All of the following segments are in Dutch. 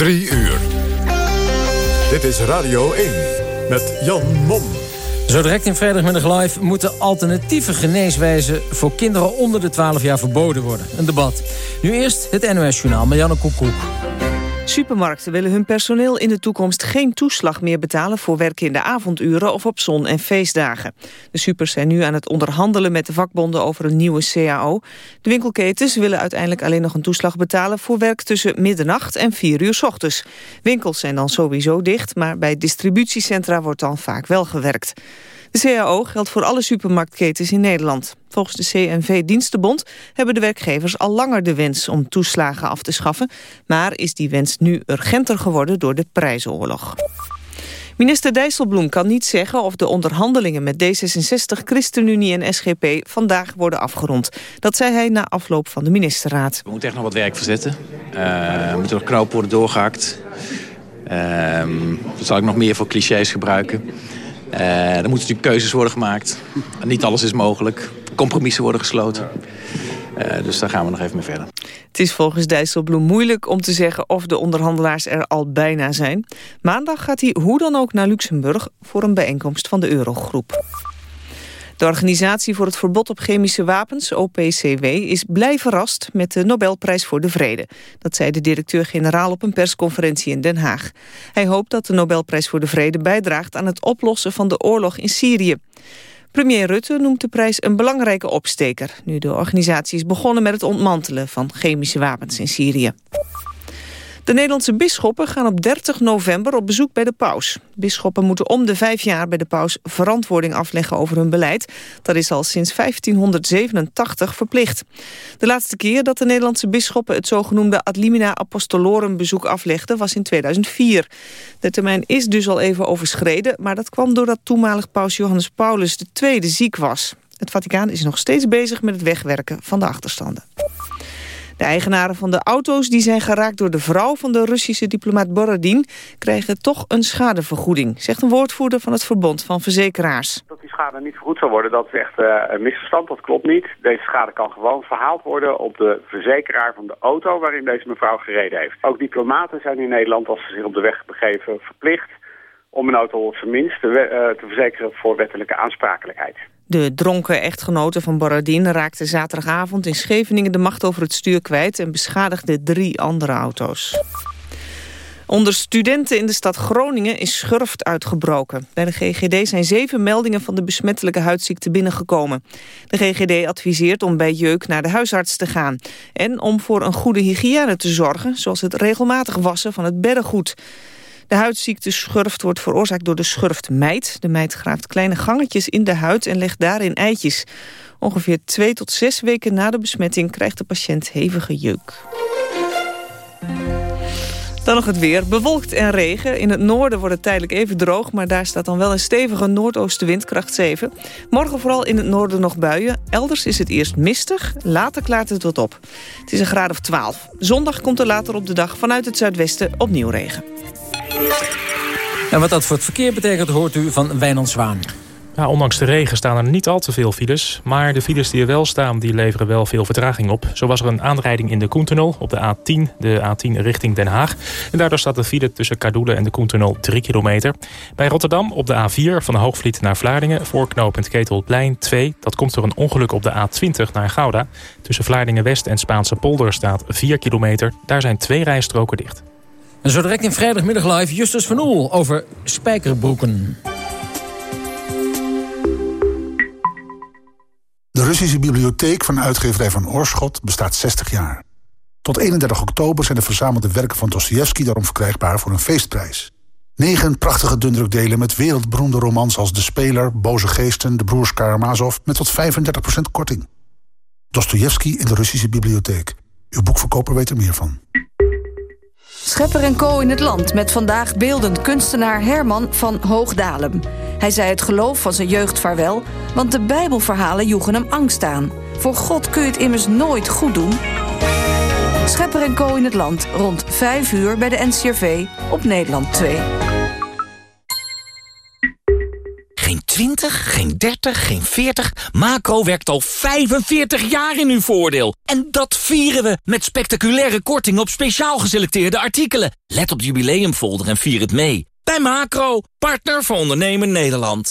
Drie uur. Dit is Radio 1 met Jan Mom. Zo direct in Vrijdagmiddag Live moeten alternatieve geneeswijzen... voor kinderen onder de 12 jaar verboden worden. Een debat. Nu eerst het NOS-journaal. Marianne Koekoek. Supermarkten willen hun personeel in de toekomst geen toeslag meer betalen voor werk in de avonduren of op zon- en feestdagen. De supers zijn nu aan het onderhandelen met de vakbonden over een nieuwe CAO. De winkelketens willen uiteindelijk alleen nog een toeslag betalen voor werk tussen middernacht en 4 uur s ochtends. Winkels zijn dan sowieso dicht, maar bij distributiecentra wordt dan vaak wel gewerkt. De CAO geldt voor alle supermarktketens in Nederland. Volgens de CNV-Dienstenbond hebben de werkgevers al langer de wens om toeslagen af te schaffen. Maar is die wens nu urgenter geworden door de prijzenoorlog. Minister Dijsselbloem kan niet zeggen of de onderhandelingen met D66, ChristenUnie en SGP vandaag worden afgerond. Dat zei hij na afloop van de ministerraad. We moeten echt nog wat werk verzetten. Uh, er moeten nog knopen worden doorgehakt. Uh, zal ik nog meer voor clichés gebruiken. Uh, er moeten natuurlijk keuzes worden gemaakt. Niet alles is mogelijk. Compromissen worden gesloten. Uh, dus daar gaan we nog even mee verder. Het is volgens Dijsselbloem moeilijk om te zeggen of de onderhandelaars er al bijna zijn. Maandag gaat hij hoe dan ook naar Luxemburg voor een bijeenkomst van de Eurogroep. De Organisatie voor het Verbod op Chemische Wapens, OPCW, is blij verrast met de Nobelprijs voor de Vrede. Dat zei de directeur-generaal op een persconferentie in Den Haag. Hij hoopt dat de Nobelprijs voor de Vrede bijdraagt aan het oplossen van de oorlog in Syrië. Premier Rutte noemt de prijs een belangrijke opsteker... nu de organisatie is begonnen met het ontmantelen van chemische wapens in Syrië. De Nederlandse bisschoppen gaan op 30 november op bezoek bij de paus. Bisschoppen moeten om de vijf jaar bij de paus verantwoording afleggen over hun beleid. Dat is al sinds 1587 verplicht. De laatste keer dat de Nederlandse bisschoppen het zogenoemde ad limina apostolorum bezoek aflegden was in 2004. De termijn is dus al even overschreden, maar dat kwam doordat toenmalig paus Johannes Paulus II ziek was. Het Vaticaan is nog steeds bezig met het wegwerken van de achterstanden. De eigenaren van de auto's die zijn geraakt door de vrouw van de Russische diplomaat Borodin krijgen toch een schadevergoeding, zegt een woordvoerder van het Verbond van Verzekeraars. Dat die schade niet vergoed zal worden, dat is echt uh, een misverstand, dat klopt niet. Deze schade kan gewoon verhaald worden op de verzekeraar van de auto waarin deze mevrouw gereden heeft. Ook diplomaten zijn in Nederland, als ze zich op de weg begeven, verplicht om een auto op zijn minst te, verzekeren voor wettelijke aansprakelijkheid. De dronken echtgenote van Borodin raakte zaterdagavond in Scheveningen de macht over het stuur kwijt en beschadigde drie andere auto's. Onder studenten in de stad Groningen is schurft uitgebroken. Bij de GGD zijn zeven meldingen van de besmettelijke huidziekte binnengekomen. De GGD adviseert om bij jeuk naar de huisarts te gaan. En om voor een goede hygiëne te zorgen, zoals het regelmatig wassen van het beddengoed. De huidziekte schurft wordt veroorzaakt door de schurftmijt. De mijt graaft kleine gangetjes in de huid en legt daarin eitjes. Ongeveer twee tot zes weken na de besmetting krijgt de patiënt hevige jeuk. Dan nog het weer. Bewolkt en regen. In het noorden wordt het tijdelijk even droog... maar daar staat dan wel een stevige noordoostenwind, kracht 7. Morgen vooral in het noorden nog buien. Elders is het eerst mistig, later klaart het wat op. Het is een graad of 12. Zondag komt er later op de dag vanuit het zuidwesten opnieuw regen. En wat dat voor het verkeer betekent hoort u van Wijnand Zwaan. Ja, ondanks de regen staan er niet al te veel files. Maar de files die er wel staan, die leveren wel veel vertraging op. Zo was er een aanrijding in de Koentunnel op de A10, de A10 richting Den Haag. En daardoor staat de file tussen Kadoelen en de Koentunnel 3 kilometer. Bij Rotterdam op de A4 van Hoogvliet naar Vlaardingen... voor knooppunt Ketelplein 2. Dat komt door een ongeluk op de A20 naar Gouda. Tussen Vlaardingen-West en Spaanse polder staat 4 kilometer. Daar zijn twee rijstroken dicht. En zo direct in vrijdagmiddag live Justus van Oel over spijkerbroeken. De Russische bibliotheek van uitgeverij van Oorschot bestaat 60 jaar. Tot 31 oktober zijn de verzamelde werken van Dostoevsky daarom verkrijgbaar voor een feestprijs. Negen prachtige dundrukdelen met wereldberoemde romans als De Speler, Boze Geesten, De Broers Karamazov met tot 35% korting. Dostoevsky in de Russische bibliotheek. Uw boekverkoper weet er meer van. Schepper en Co in het land met vandaag beeldend kunstenaar Herman van Hoogdalem. Hij zei het geloof van zijn jeugd vaarwel, want de Bijbelverhalen joegen hem angst aan. Voor God kun je het immers nooit goed doen. Schepper en Co in het land rond 5 uur bij de NCRV op Nederland 2. Geen 20, geen 30, geen 40. Macro werkt al 45 jaar in uw voordeel. En dat vieren we met spectaculaire korting op speciaal geselecteerde artikelen. Let op de jubileumfolder en vier het mee. Bij Macro, partner voor ondernemen Nederland.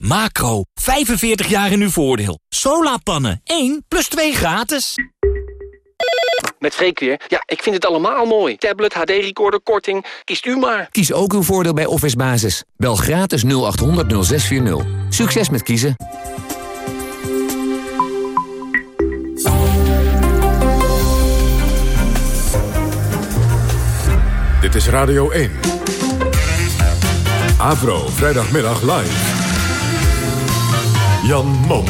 Macro, 45 jaar in uw voordeel. Solarpannen, 1 plus 2 gratis. Met Freek weer. Ja, ik vind het allemaal mooi. Tablet, HD-recorder, korting. Kiest u maar. Kies ook uw voordeel bij Office Basis. Bel gratis 0800 0640. Succes met kiezen. Dit is Radio 1. Avro, vrijdagmiddag live. Jan Mom.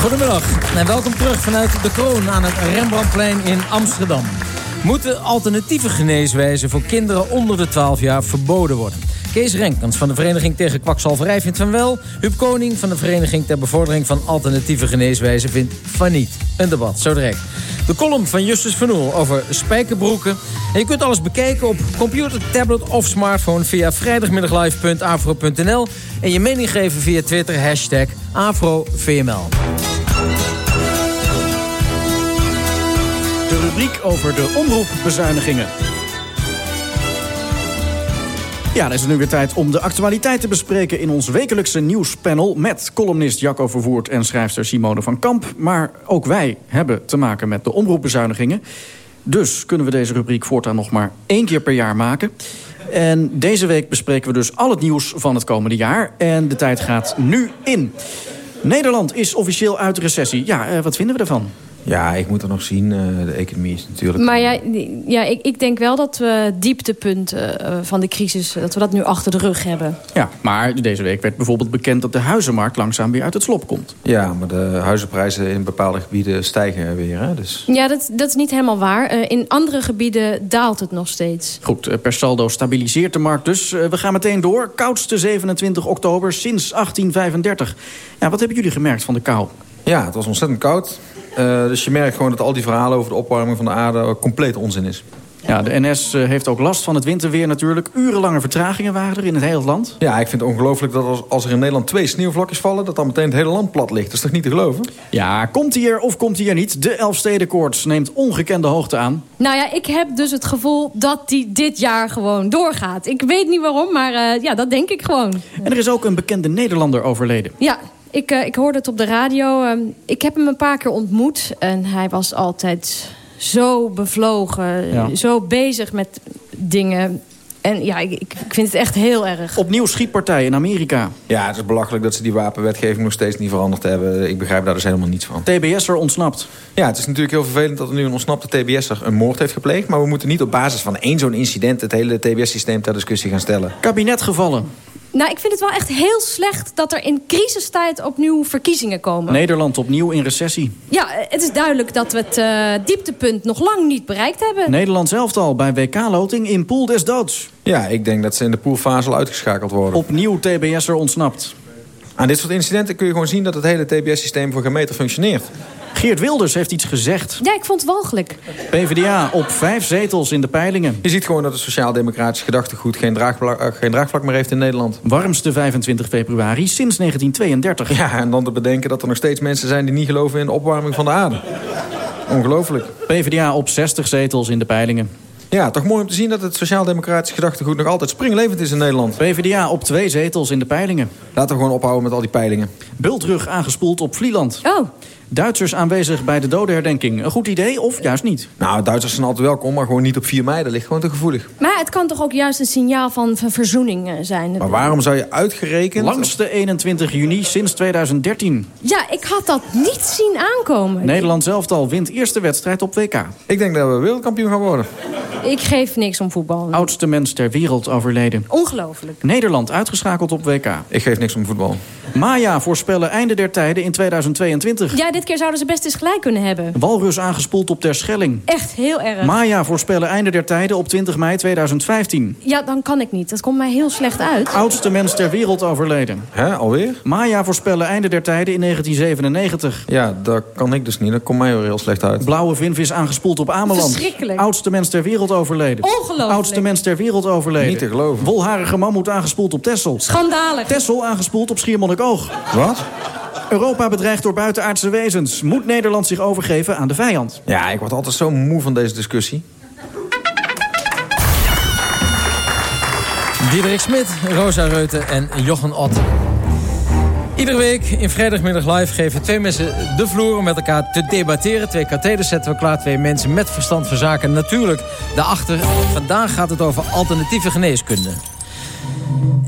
Goedemiddag en welkom terug vanuit de kroon aan het Rembrandtplein in Amsterdam. Moeten alternatieve geneeswijzen voor kinderen onder de 12 jaar verboden worden? Kees Renkens van de Vereniging tegen Kwakzalverij vindt van wel. Huub Koning van de Vereniging ter Bevordering van Alternatieve Geneeswijzen vindt van niet. Een debat, zo direct. De column van Justus van Oel over spijkerbroeken. En je kunt alles bekijken op computer, tablet of smartphone... via vrijdagmiddaglive.afro.nl. En je mening geven via Twitter, hashtag AfroVML. De rubriek over de omroepbezuinigingen. Ja, dan is het nu weer tijd om de actualiteit te bespreken in ons wekelijkse nieuwspanel met columnist Jacco Vervoert en schrijfster Simone van Kamp. Maar ook wij hebben te maken met de omroepbezuinigingen. Dus kunnen we deze rubriek voortaan nog maar één keer per jaar maken. En deze week bespreken we dus al het nieuws van het komende jaar. En de tijd gaat nu in. Nederland is officieel uit de recessie. Ja, eh, wat vinden we ervan? Ja, ik moet er nog zien. Uh, de economie is natuurlijk... Maar ja, ja ik, ik denk wel dat we dieptepunten uh, van de crisis... dat we dat nu achter de rug hebben. Ja, maar deze week werd bijvoorbeeld bekend... dat de huizenmarkt langzaam weer uit het slop komt. Ja, maar de huizenprijzen in bepaalde gebieden stijgen weer. Hè? Dus... Ja, dat, dat is niet helemaal waar. Uh, in andere gebieden daalt het nog steeds. Goed, per saldo stabiliseert de markt dus. we gaan meteen door. Koudste 27 oktober sinds 1835. Ja, wat hebben jullie gemerkt van de kou? Ja, het was ontzettend koud. Uh, dus je merkt gewoon dat al die verhalen over de opwarming van de aarde compleet onzin is. Ja, de NS heeft ook last van het winterweer natuurlijk. Urenlange vertragingen waren er in het hele land. Ja, ik vind het ongelooflijk dat als, als er in Nederland twee sneeuwvlokjes vallen... dat dan meteen het hele land plat ligt. Dat is toch niet te geloven? Ja, komt hij er of komt hij er niet? De Elfstedenkoorts neemt ongekende hoogte aan. Nou ja, ik heb dus het gevoel dat die dit jaar gewoon doorgaat. Ik weet niet waarom, maar uh, ja, dat denk ik gewoon. En er is ook een bekende Nederlander overleden. Ja, ik, uh, ik hoorde het op de radio. Uh, ik heb hem een paar keer ontmoet. En hij was altijd zo bevlogen. Ja. Zo bezig met dingen. En ja, ik, ik vind het echt heel erg. Opnieuw schietpartij in Amerika. Ja, het is belachelijk dat ze die wapenwetgeving nog steeds niet veranderd hebben. Ik begrijp daar dus helemaal niets van. TBS'er ontsnapt. Ja, het is natuurlijk heel vervelend dat er nu een ontsnapte TBS'er een moord heeft gepleegd. Maar we moeten niet op basis van één zo'n incident... het hele TBS-systeem ter discussie gaan stellen. Kabinet gevallen. Nou, ik vind het wel echt heel slecht dat er in crisistijd opnieuw verkiezingen komen. Nederland opnieuw in recessie. Ja, het is duidelijk dat we het uh, dieptepunt nog lang niet bereikt hebben. Nederland zelf al bij WK-loting in pool des doods. Ja, ik denk dat ze in de poolfase al uitgeschakeld worden. Opnieuw TBS'er ontsnapt. Aan dit soort incidenten kun je gewoon zien dat het hele TBS-systeem voor gemeter functioneert. Geert Wilders heeft iets gezegd. Ja, ik vond het walgelijk. PvdA op vijf zetels in de peilingen. Je ziet gewoon dat het sociaal-democratisch gedachtegoed geen draagvlak, geen draagvlak meer heeft in Nederland. Warmste 25 februari sinds 1932. Ja, en dan te bedenken dat er nog steeds mensen zijn die niet geloven in de opwarming van de aarde. Ongelooflijk. PvdA op 60 zetels in de peilingen. Ja, toch mooi om te zien dat het sociaal-democratisch gedachtegoed nog altijd springlevend is in Nederland. PvdA op twee zetels in de peilingen. Laten we gewoon ophouden met al die peilingen. Bultrug aangespoeld op Vlieland. Oh. Duitsers aanwezig bij de dodenherdenking. Een goed idee of juist niet? Nou, Duitsers zijn altijd welkom, maar gewoon niet op 4 mei. Dat ligt gewoon te gevoelig. Maar het kan toch ook juist een signaal van, verzoening zijn? Maar waarom zou je uitgerekend... Langste 21 juni sinds 2013. Ja, ik had dat niet zien aankomen. Nederland zelf al wint eerste wedstrijd op WK. Ik denk dat we wereldkampioen gaan worden. Ik geef niks om voetbal. Oudste mens ter wereld overleden. Ongelooflijk. Nederland uitgeschakeld op WK. Ik geef niks om voetbal. Maya voorspellen einde der tijden in 2022. Ja, dit keer zouden ze best eens gelijk kunnen hebben. Walrus aangespoeld op Terschelling. Echt heel erg. Maya voorspellen einde der tijden op 20 mei 2015. Ja, dan kan ik niet. Dat komt mij heel slecht uit. Oudste mens ter wereld overleden. Hè, alweer? Maya voorspellen einde der tijden in 1997. Ja, dat kan ik dus niet. Dat komt mij weer heel slecht uit. Blauwe vinvis aangespoeld op Ameland. Verschrikkelijk. Oudste mens ter wereld overleden. Ongelooflijk. Oudste mens ter wereld overleden. Niet te geloven. Wolharige mammoet aangespoeld op Texel. Schandalig. Texel aangespoeld op Schiermonnikoog. Wat? Europa bedreigd door buitenaardse wezens. Moet Nederland zich overgeven aan de vijand? Ja, ik word altijd zo moe van deze discussie. Diederik Smit, Rosa Reuten en Jochen Ott. Iedere week in vrijdagmiddag live geven twee mensen de vloer om met elkaar te debatteren. Twee katheders zetten we klaar, twee mensen met verstand van zaken. Natuurlijk daarachter. Vandaag gaat het over alternatieve geneeskunde.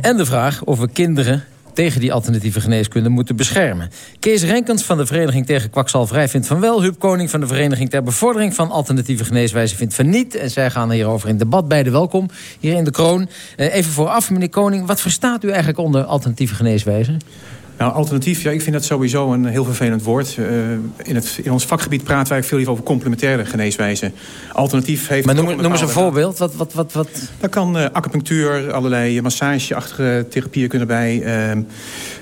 En de vraag of we kinderen tegen die alternatieve geneeskunde moeten beschermen. Kees Renkens van de Vereniging tegen Kwakzalverij vindt van wel. Huub Koning van de Vereniging ter Bevordering van Alternatieve Geneeswijze vindt van niet. En zij gaan hierover in debat. Beide welkom hier in de kroon. Eh, even vooraf, meneer Koning, wat verstaat u eigenlijk onder alternatieve geneeswijze? Nou, alternatief, ja, ik vind dat sowieso een heel vervelend woord. Uh, in, het, in ons vakgebied praten wij veel liever over complementaire geneeswijzen. Alternatief heeft... Maar noem, noem eens een voorbeeld. Wat, wat, wat, wat? Daar kan uh, acupunctuur, allerlei massageachtige therapieën kunnen bij.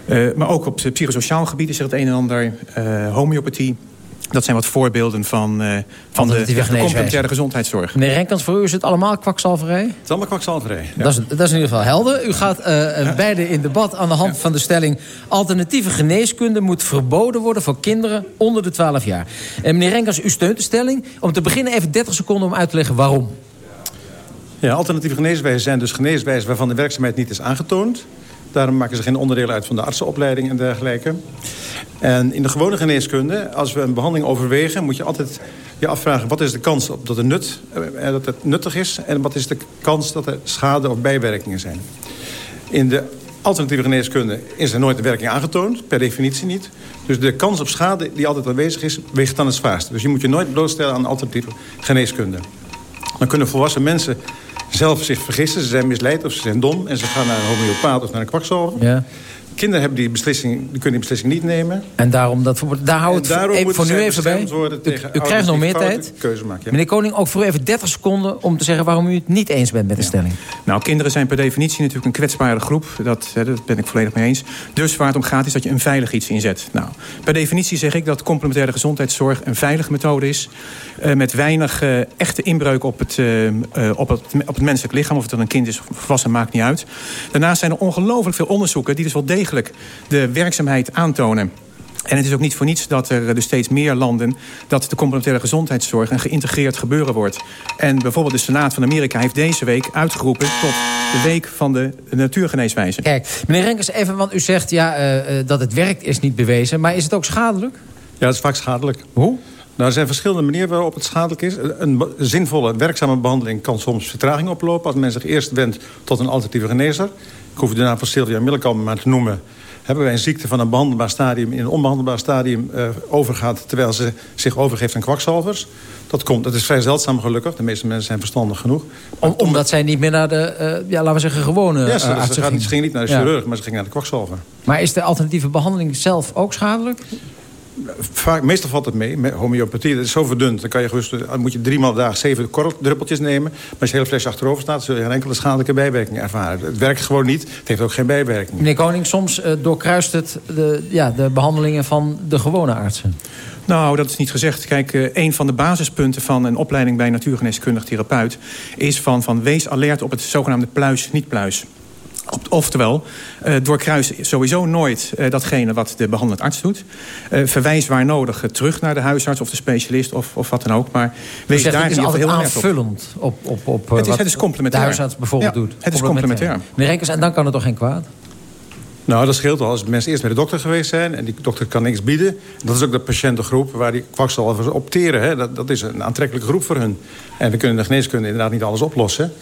Uh, maar ook op het psychosociaal gebied is er het een en ander. homeopathie. Dat zijn wat voorbeelden van, uh, van de, de complementaire gezondheidszorg. Meneer Renkans, voor u is het allemaal kwakzalverij? Het is allemaal kwakzalverij. Ja. Dat, is, dat is in ieder geval helder. U gaat uh, ja. beide in debat aan de hand van de stelling... alternatieve geneeskunde moet verboden worden voor kinderen onder de 12 jaar. En meneer Renkans, u steunt de stelling. Om te beginnen even 30 seconden om uit te leggen waarom. Ja, alternatieve geneeswijzen zijn dus geneeswijzen waarvan de werkzaamheid niet is aangetoond. Daarom maken ze geen onderdeel uit van de artsenopleiding en dergelijke. En in de gewone geneeskunde, als we een behandeling overwegen... moet je altijd je afvragen, wat is de kans dat, het nut, eh, dat het nuttig is... en wat is de kans dat er schade of bijwerkingen zijn. In de alternatieve geneeskunde is er nooit een werking aangetoond, per definitie niet. Dus de kans op schade die altijd aanwezig is, weegt dan het zwaarste. Dus je moet je nooit blootstellen aan alternatieve geneeskunde. Dan kunnen volwassen mensen zelf zich vergissen. Ze zijn misleid of ze zijn dom en ze gaan naar een homeopaat of naar een kwakzalver. Ja. Kinderen hebben die beslissing, die kunnen die beslissing niet nemen. En daarom, dat, daar houdt het even, voor nu even bij. U, u krijgt nog meer tijd. Keuze maken, ja. Meneer Koning, ook voor even 30 seconden om te zeggen waarom u het niet eens bent met de stelling. Nou, kinderen zijn per definitie natuurlijk een kwetsbare groep. Dat, hè, dat ben ik volledig mee eens. Dus waar het om gaat is dat je een veilig iets inzet. Nou, per definitie zeg ik dat complementaire gezondheidszorg een veilige methode is. Uh, met weinig uh, echte inbreuk op het, uh, op, het, op het menselijk lichaam. Of het dan een kind is of volwassen, maakt niet uit. Daarnaast zijn er ongelooflijk veel onderzoeken die dus wel degelijk de werkzaamheid aantonen. En het is ook niet voor niets dat er dus steeds meer landen... dat de complementaire gezondheidszorg een geïntegreerd gebeuren wordt. En bijvoorbeeld de Senaat van Amerika heeft deze week uitgeroepen... tot de week van de natuurgeneeswijze. Kijk, meneer Renkers, even, want u zegt ja, uh, dat het werkt is niet bewezen. Maar is het ook schadelijk? Ja, het is vaak schadelijk. Hoe? Nou, er zijn verschillende manieren waarop het schadelijk is. Een zinvolle, werkzame behandeling kan soms vertraging oplopen... als men zich eerst wendt tot een alternatieve genezer. Ik hoef de naam van Sylvia Millekamp maar te noemen hebben wij een ziekte van een behandelbaar stadium... in een onbehandelbaar stadium uh, overgaat... terwijl ze zich overgeeft aan kwakzalvers. Dat, komt, dat is vrij zeldzaam gelukkig. De meeste mensen zijn verstandig genoeg. Om, omdat zij niet meer naar de, uh, ja, laten we zeggen, gewone ja, ze, uh, ze, ging niet naar de chirurg, ja. maar ze ging naar de kwakzalver. Maar is de alternatieve behandeling zelf ook schadelijk? Vaak, meestal valt het mee. Met homeopathie, dat is zo verdund. Dan kan je gerust, dan moet je drie maal dag zeven korreldruppeltjes nemen. Maar als je hele flesje achterover staat... zul je geen enkele schadelijke bijwerking ervaren. Het werkt gewoon niet. Het heeft ook geen bijwerking. Meneer Koning, soms uh, doorkruist het de, ja, de behandelingen van de gewone artsen. Nou, dat is niet gezegd. Kijk, uh, een van de basispunten van een opleiding bij een natuurgeneeskundig therapeut... is van, van wees alert op het zogenaamde pluis-niet-pluis. Oftewel, uh, doorkruis sowieso nooit uh, datgene wat de behandelend arts doet. Uh, verwijs waar nodig terug naar de huisarts of de specialist of, of wat dan ook. Maar wees zegt, daar het is geval heel aanvullend op, op, op, het, is, het is complementair. de huisarts bijvoorbeeld ja, doet. Het is complementair. Meneer en dan kan het toch geen kwaad? Nou, dat scheelt wel. Als mensen eerst bij de dokter geweest zijn... en die dokter kan niks bieden... dat is ook de patiëntengroep waar die kwakzalvers opteren. Hè. Dat, dat is een aantrekkelijke groep voor hun. En we kunnen de geneeskunde inderdaad niet alles oplossen...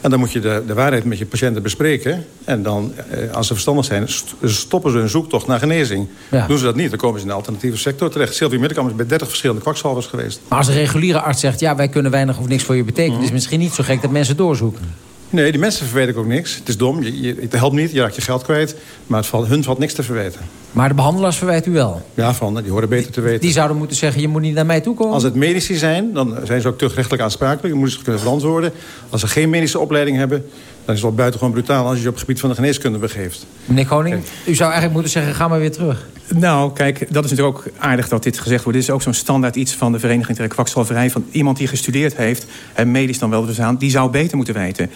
En dan moet je de, de waarheid met je patiënten bespreken. En dan, eh, als ze verstandig zijn, stoppen ze hun zoektocht naar genezing. Ja. Doen ze dat niet, dan komen ze in de alternatieve sector terecht. Sylvie Middelkamp is bij 30 verschillende kwakzalvers geweest. Maar als een reguliere arts zegt... ja, wij kunnen weinig of niks voor je betekenen... Mm. is het misschien niet zo gek dat mensen doorzoeken. Nee, die mensen verwijten ook niks. Het is dom, je, je, het helpt niet, je raakt je geld kwijt. Maar het valt, hun valt niks te verwijten. Maar de behandelaars verwijt u wel? Ja, van, die horen beter te weten. Die zouden moeten zeggen, je moet niet naar mij toe komen? Als het medici zijn, dan zijn ze ook terugrechtelijk aansprakelijk. Dan moeten ze kunnen verantwoorden. Als ze geen medische opleiding hebben... dan is het wel buitengewoon brutaal als je je op het gebied van de geneeskunde begeeft. Meneer Koning, u zou eigenlijk moeten zeggen, ga maar weer terug. Nou, kijk, dat is natuurlijk ook aardig dat dit gezegd wordt. Dit is ook zo'n standaard iets van de Vereniging tegen Kwakzalverij... van iemand die gestudeerd heeft, en medisch dan wel verstaan... die zou beter moeten weten.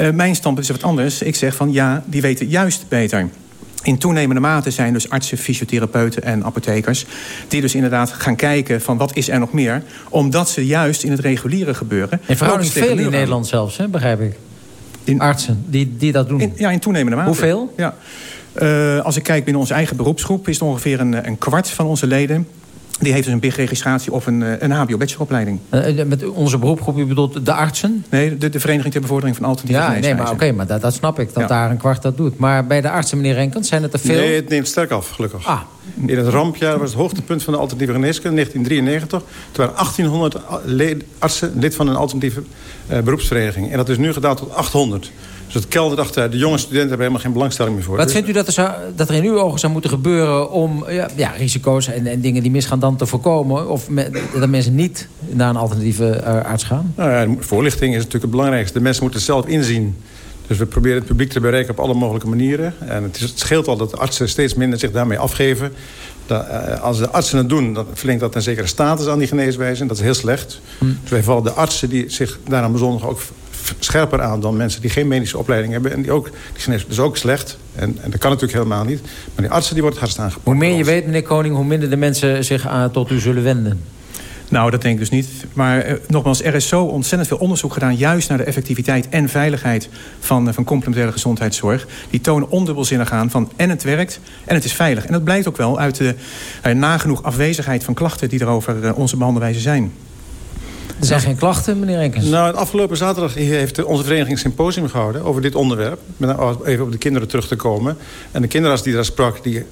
Uh, mijn standpunt is wat anders. Ik zeg van ja, die weten juist beter. In toenemende mate zijn dus artsen, fysiotherapeuten en apothekers... die dus inderdaad gaan kijken van wat is er nog meer... omdat ze juist in het reguliere gebeuren... En verhouding veel in Nederland zelfs, hè, begrijp ik. In, Artsen die, die dat doen. In, ja, in toenemende mate. Hoeveel? Ja. Uh, als ik kijk binnen onze eigen beroepsgroep... is het ongeveer een, een kwart van onze leden die heeft dus een BIG-registratie of een, een hbo-bacheloropleiding. Uh, met onze beroepgroep, u bedoelt de artsen? Nee, de, de Vereniging ter Bevordering van Alternatieve Ja, nee, maar oké, maar dat, dat, snap ik, dat daar een kwart dat doet. Maar bij de artsen, meneer Renkens, zijn het er veel? Nee, het neemt sterk af, gelukkig. Ah. In het rampjaar was het hoogtepunt van de alternatieve geneeskunde, 1993. Toen waren 1800 artsen lid van een alternatieve uh, beroepsvereniging. En dat is nu gedaald tot 800. Dus het keldert. De jonge studenten hebben helemaal geen belangstelling meer voor. Wat dus... vindt u dat er, zou, dat er in uw ogen zou moeten gebeuren... om ja, ja risico's en, en, dingen die misgaan dan te voorkomen? Of me, dat mensen niet naar een alternatieve uh, arts gaan? Nou ja, voorlichting is natuurlijk het belangrijkste. De mensen moeten het zelf inzien. Dus we proberen het publiek te bereiken op alle mogelijke manieren. En het, is, het scheelt al dat de artsen steeds minder zich daarmee afgeven. Dat, uh, als de artsen het doen, dan verlengt dat een zekere status aan die geneeswijze. En dat is heel slecht. Hm. Dus wij vallen de artsen die zich daaraan bezondigen ook scherper aan dan mensen die geen medische opleiding hebben. En die ook, die dat is ook slecht. En, en, dat kan natuurlijk helemaal niet. Maar die artsen die worden het hardst aangepakt. Hoe meer je weet, meneer Koning, hoe minder de mensen zich aan, tot u zullen wenden. Nou, dat denk ik dus niet. Maar eh, nogmaals, er is zo ontzettend veel onderzoek gedaan... juist naar de effectiviteit en veiligheid van, uh, van complementaire gezondheidszorg. Die tonen ondubbelzinnig aan van en het werkt en het is veilig. En dat blijkt ook wel uit de uh, nagenoeg afwezigheid van klachten... die er over onze behandelwijze zijn. Er zijn geen klachten, meneer Enkens? Nou, afgelopen zaterdag heeft onze vereniging een symposium gehouden over dit onderwerp. Met even op de kinderen terug te komen. En de kinderarts die daar sprak, die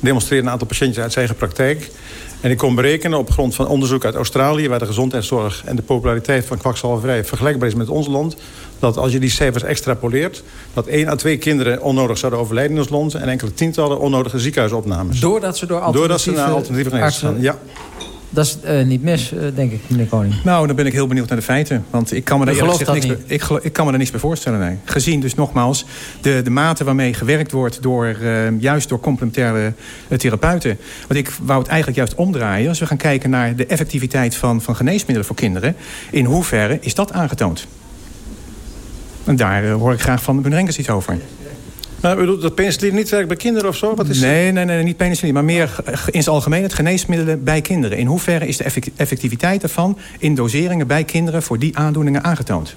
demonstreerde een aantal patiëntjes uit zijn eigen praktijk. En ik kon berekenen op grond van onderzoek uit Australië... waar de gezondheidszorg en de populariteit van kwakzalverij vergelijkbaar is met ons land... dat als je die cijfers extrapoleert... dat één à twee kinderen onnodig zouden overlijden in ons land... en enkele tientallen onnodige ziekenhuisopnames. Doordat ze door alternatieve, Doordat ze naar alternatieve genezen gaan, ja. Dat is uh, niet mis, uh, denk ik, meneer Koning. Nou, dan ben ik heel benieuwd naar de feiten. Want ik kan me, daar, niks bij, ik, ik, kan me daar niks bij voorstellen. Nee. Gezien dus nogmaals de, de mate waarmee gewerkt wordt... Door, uh, juist door complementaire therapeuten. Want ik wou het eigenlijk juist omdraaien. Als we gaan kijken naar de effectiviteit van, van geneesmiddelen voor kinderen... in hoeverre is dat aangetoond? En daar hoor ik graag van de Renkers iets over. Nou, bedoel, dat penicilline niet werkt bij kinderen of zo? Wat is nee, nee, nee, niet penicilline. Maar meer in het algemeen het geneesmiddelen bij kinderen. In hoeverre is de effectiviteit daarvan in doseringen bij kinderen... voor die aandoeningen aangetoond?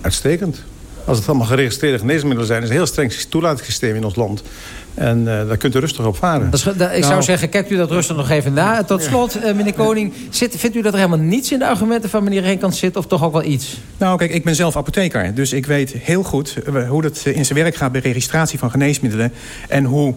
Uitstekend. Als het allemaal geregistreerde geneesmiddelen zijn... is een heel streng toelatingssysteem in ons land. En uh, daar kunt u rustig op varen. Dat is, dat, ik nou, zou zeggen, kijkt u dat rustig nog even na. Tot slot, uh, meneer Koning, zit, vindt u dat er helemaal niets in de argumenten van meneer Renkant zit... of toch ook wel iets? Nou, kijk, ik ben zelf apotheker. Dus ik weet heel goed hoe dat in zijn werk gaat... bij registratie van geneesmiddelen. En hoe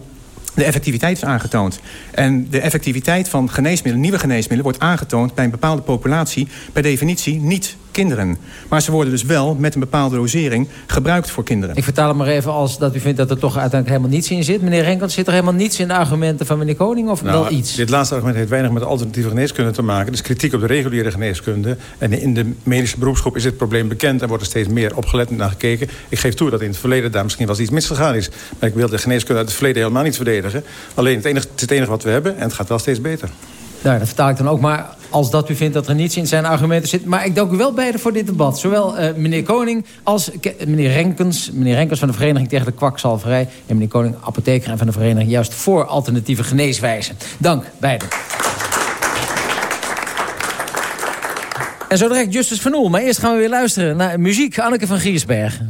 de effectiviteit is aangetoond. En de effectiviteit van geneesmiddelen, nieuwe geneesmiddelen... wordt aangetoond bij een bepaalde populatie... per definitie niet kinderen. Maar ze worden dus wel met een bepaalde dosering gebruikt voor kinderen. Ik vertaal het maar even als dat u vindt dat er toch uiteindelijk helemaal niets in zit. Meneer Renkant, zit er helemaal niets in de argumenten van meneer Koning of nou, wel iets? Dit laatste argument heeft weinig met alternatieve geneeskunde te maken. Dus kritiek op de reguliere geneeskunde. En in de medische beroepsgroep is dit probleem bekend... en wordt er steeds meer opgelet en naar gekeken. Ik geef toe dat in het verleden daar misschien wel iets misgegaan is. Maar ik wil de geneeskunde uit het verleden helemaal niet verdedigen. Alleen het, enige, het is het enige wat we hebben en het gaat wel steeds beter. Nou, dat vertaal ik dan ook maar als dat u vindt dat er niets in zijn argumenten zit. Maar ik dank u wel beiden voor dit debat. Zowel uh, meneer Koning als meneer Renkens. Meneer Renkens van de Vereniging tegen de Kwakzalverij. En meneer Koning, apotheker en van de Vereniging juist voor alternatieve geneeswijzen. Dank, beiden. En zo direct Justus van Oel. Maar eerst gaan we weer luisteren naar muziek. Anneke van Giersberg.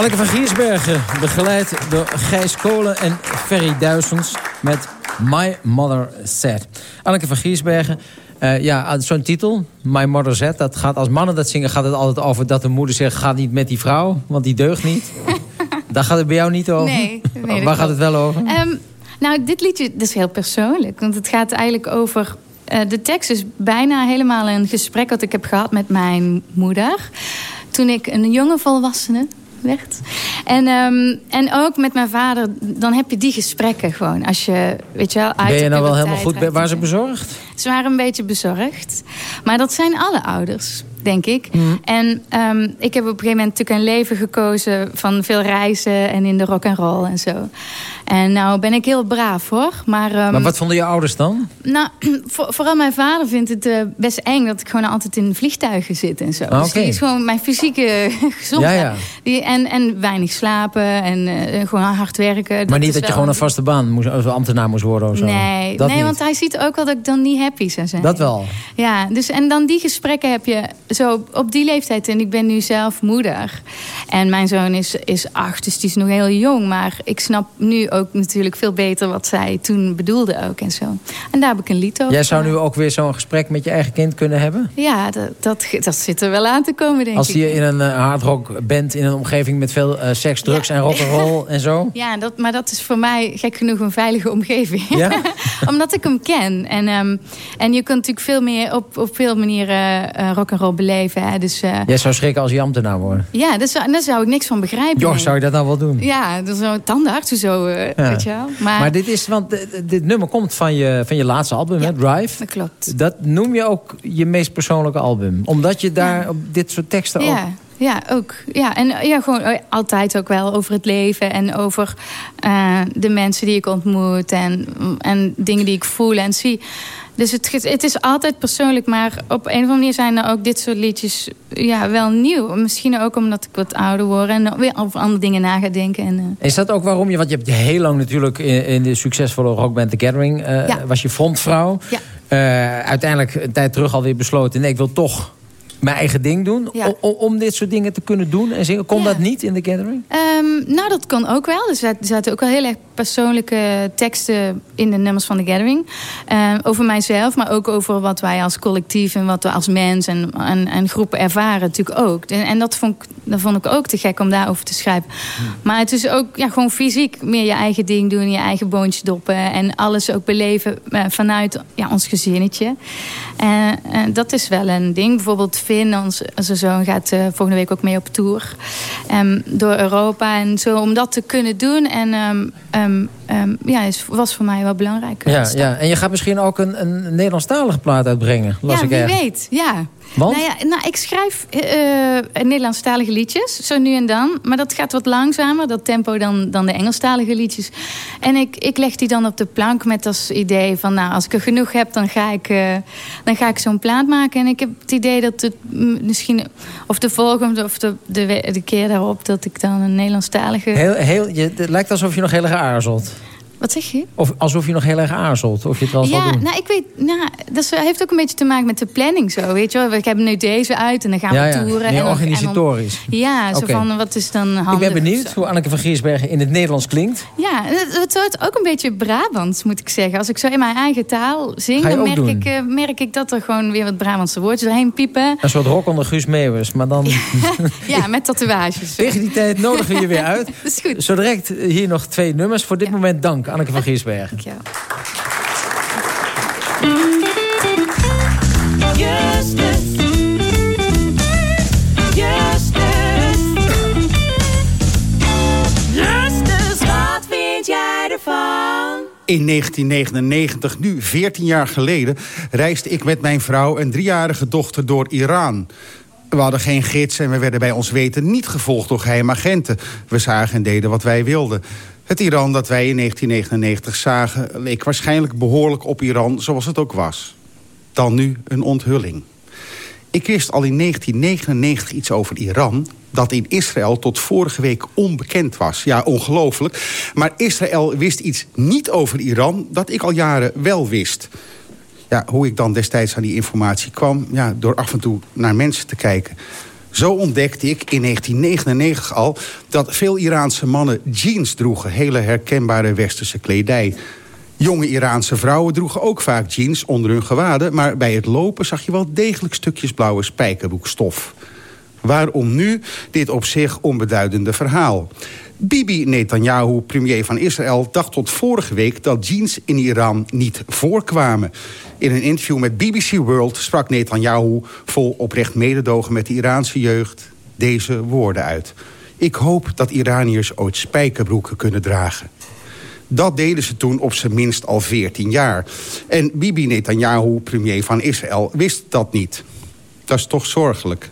Anneke van Giersbergen, begeleid door Gijs Kolen en Ferry Duisens met My Mother Said. Anneke van Giersbergen, uh, ja, zo'n titel, My Mother Said, dat gaat als mannen dat zingen, gaat het altijd over dat de moeder zegt, ga niet met die vrouw, want die deugt niet. Daar gaat het bij jou niet over? Nee. nee Waar gaat het wel over? Um, nou, dit liedje is heel persoonlijk, want het gaat eigenlijk over uh, de tekst is bijna helemaal een gesprek dat ik heb gehad met mijn moeder. Toen ik een jonge volwassene werd. En, um, en ook met mijn vader, dan heb je die gesprekken gewoon. Als je, weet je wel, uit Ben je nou wel helemaal goed? Waar ze bezorgd? Ze waren een beetje bezorgd. Maar dat zijn alle ouders denk ik. Mm. En um, ik heb op een gegeven moment natuurlijk een leven gekozen van veel reizen en in de rock and roll en zo. En nou ben ik heel braaf hoor. Maar, um, maar wat vonden je ouders dan? Nou, voor, vooral mijn vader vindt het uh, best eng dat ik gewoon altijd in vliegtuigen zit en zo. Ah, dus die is gewoon mijn fysieke gezondheid. Ja, ja. Die, en, en weinig slapen en uh, gewoon hard werken. Maar niet dat je gewoon een vaste baan moest, als ambtenaar moest worden of zo? Nee, nee want hij ziet ook wel dat ik dan niet happy zou zijn. Dat wel? Ja, dus en dan die gesprekken heb je zo op die leeftijd. En ik ben nu zelf moeder. En mijn zoon is, is acht, dus die is nog heel jong. Maar ik snap nu ook natuurlijk veel beter wat zij toen bedoelde ook en zo. En daar heb ik een lied over. Jij zou nu ook weer zo'n gesprek met je eigen kind kunnen hebben? Ja, dat, dat, dat zit er wel aan te komen, denk Als ik. Als je in een uh, hardrock bent, in een omgeving met veel uh, seks, drugs ja. en rock'n'roll en zo? Ja, dat, maar dat is voor mij gek genoeg een veilige omgeving. Ja? Omdat ik hem ken. En, um, en je kunt natuurlijk veel meer op, op veel manieren uh, rock'n'roll beleven. Hè? Dus, Jij zou schrikken als je ambtenaar wordt? Ja, daar zou, daar zou ik niks van begrijpen. Joh, zou je dat nou wel doen? Ja, dat is zo tandarts of zo, ja. weet je wel. Maar, maar dit is, want dit nummer komt van je, van je laatste album, hè, Drive. dat klopt. Dat noem je ook je meest persoonlijke album. Omdat je daar op dit soort teksten ja. ook... Ja, ook. Ja, en ja, gewoon altijd ook wel over het leven en over de mensen die ik ontmoet en, en dingen die ik voel en zie. Dus het, het is altijd persoonlijk, maar op een of andere manier zijn er ook dit soort liedjes ja, wel nieuw. Misschien ook omdat ik wat ouder word en weer over andere dingen na ga denken. En, uh... Is dat ook waarom je, want je hebt heel lang natuurlijk in, in de succesvolle rockband The Gathering, uh, was je frontvrouw. Ja. Uh, uiteindelijk een tijd terug alweer besloten, nee ik wil toch mijn eigen ding doen? Om, om, dit soort dingen te kunnen doen en zingen? Kon dat niet in The Gathering? Um, nou, dat kon ook wel. Dus er zaten ook wel heel erg persoonlijke teksten in de nummers van The Gathering. Uh, over mijzelf, maar ook over wat wij als collectief... en wat we als mens en, en, en groepen ervaren natuurlijk ook. En, en dat, vond ik, dat vond ik ook te gek om daarover te schrijven. Hmm. Maar het is ook ja, gewoon fysiek meer je eigen ding doen... je eigen boontje doppen en alles ook beleven uh, vanuit ja, ons gezinnetje. En uh, dat is wel een ding. Bijvoorbeeld Finn, ons, onze zoon, gaat uh, volgende week ook mee op tour. Um, door Europa en zo, om dat te kunnen doen. En um, um, ja, is, was voor mij wel belangrijk. Ja, ja, en je gaat misschien ook een, een Nederlandstalige plaat uitbrengen. Las ja, ik wie weet. Ja. Want? Nou ja, nou, ik schrijf uh, Nederlandstalige liedjes, zo nu en dan. Maar dat gaat wat langzamer, dat tempo, dan, dan de Engelstalige liedjes. En ik, ik leg die dan op de plank met als idee van... nou, als ik er genoeg heb, dan ga ik, uh, dan ga ik zo'n plaat maken. En ik heb het idee dat het misschien... of de volgende of de, de, de keer daarop... dat ik dan een Nederlandstalige... Heel, heel, je, het lijkt alsof je nog heel erg aarzelt. Wat zeg je? Of alsof je nog heel erg aarzelt. Of je het wel ja, doen. nou, ik weet, nou, dat heeft ook een beetje te maken met de planning zo. Weet je wel? Ik heb nu deze uit en dan gaan we ja, toeren. en organisatorisch. En dan, ja, zo van wat is dan handig. Ik ben benieuwd hoe Anneke van Giersbergen in het Nederlands klinkt. Ja, het, het wordt ook een beetje Brabants, moet ik zeggen. Als ik zo in mijn eigen taal zing, dan merk ik, uh, merk ik dat er gewoon weer wat Brabantse woordjes doorheen piepen. Een soort rock onder Guus Meeuwers, maar dan... ja, met tatoeages. Tegen die tijd nodigen we je weer uit. dat is goed. Zo direct hier nog twee nummers. Voor dit moment dank, Anneke van. Dankjewel. Justus. Justus. Justus, wat vind jij ervan? In 1999, nu 14 jaar geleden, reisde ik met mijn vrouw en driejarige dochter door Iran. We hadden geen gids en we werden bij ons weten niet gevolgd door geheime agenten. We zagen en deden wat wij wilden. Het Iran dat wij in 1999 zagen leek waarschijnlijk behoorlijk op Iran zoals het ook was. Dan nu een onthulling. Ik wist al in 1999 iets over Iran dat in Israël tot vorige week onbekend was. Ja, ongelooflijk. Maar Israël wist iets niet over Iran dat ik al jaren wel wist. Ja, hoe ik dan destijds aan die informatie kwam... Ja, door af en toe naar mensen te kijken... Zo ontdekte ik in 1999 al dat veel Iraanse mannen jeans droegen. Hele herkenbare westerse kledij. Jonge Iraanse vrouwen droegen ook vaak jeans onder hun gewaden... maar bij het lopen zag je wel degelijk stukjes blauwe spijkerbroekstof. Waarom nu dit op zich onbeduidende verhaal? Bibi Netanyahu, premier van Israël, dacht tot vorige week dat jeans in Iran niet voorkwamen. In een interview met BBC World sprak Netanyahu vol oprecht mededogen met de Iraanse jeugd deze woorden uit. Ik hoop dat Iraniërs ooit spijkerbroeken kunnen dragen. Dat deden ze toen op zijn minst al 14 jaar. En Bibi Netanyahu, premier van Israël, wist dat niet. Dat is toch zorgelijk.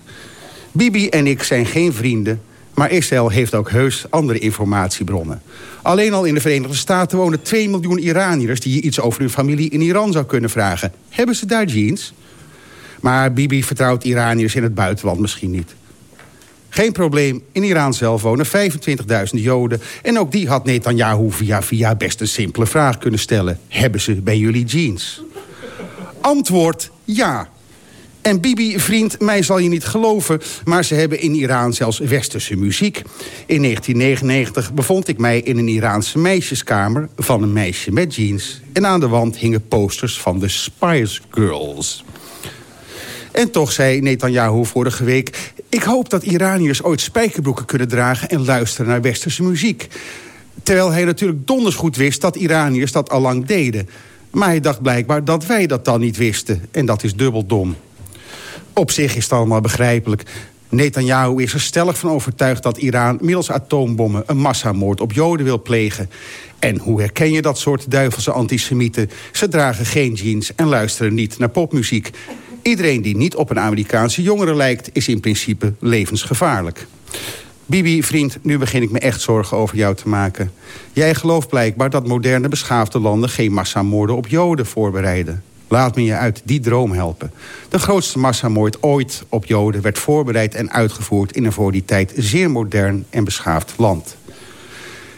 Bibi en ik zijn geen vrienden, maar Israël heeft ook heus andere informatiebronnen. Alleen al in de Verenigde Staten wonen 2 miljoen Iraniërs... die je iets over hun familie in Iran zou kunnen vragen. Hebben ze daar jeans? Maar Bibi vertrouwt Iraniërs in het buitenland misschien niet. Geen probleem, in Iran zelf wonen 25.000 Joden... en ook die had Netanyahu via via best een simpele vraag kunnen stellen. Hebben ze bij jullie jeans? Antwoord ja. En Bibi, vriend, mij zal je niet geloven... maar ze hebben in Iran zelfs westerse muziek. In 1999 bevond ik mij in een Iraanse meisjeskamer... van een meisje met jeans. En aan de wand hingen posters van de Spice Girls. En toch zei Netanyahu vorige week... ik hoop dat Iraniërs ooit spijkerbroeken kunnen dragen... en luisteren naar westerse muziek. Terwijl hij natuurlijk donders goed wist dat Iraniërs dat al lang deden. Maar hij dacht blijkbaar dat wij dat dan niet wisten. En dat is dubbel dom. Op zich is het allemaal begrijpelijk. Netanyahu is er stellig van overtuigd dat Iran middels atoombommen... een massamoord op Joden wil plegen. En hoe herken je dat soort duivelse antisemieten? Ze dragen geen jeans en luisteren niet naar popmuziek. Iedereen die niet op een Amerikaanse jongere lijkt... is in principe levensgevaarlijk. Bibi, vriend, nu begin ik me echt zorgen over jou te maken. Jij gelooft blijkbaar dat moderne beschaafde landen... geen massamoorden op Joden voorbereiden. Laat me je uit die droom helpen. De grootste massamoord ooit op Joden werd voorbereid en uitgevoerd... in een voor die tijd zeer modern en beschaafd land.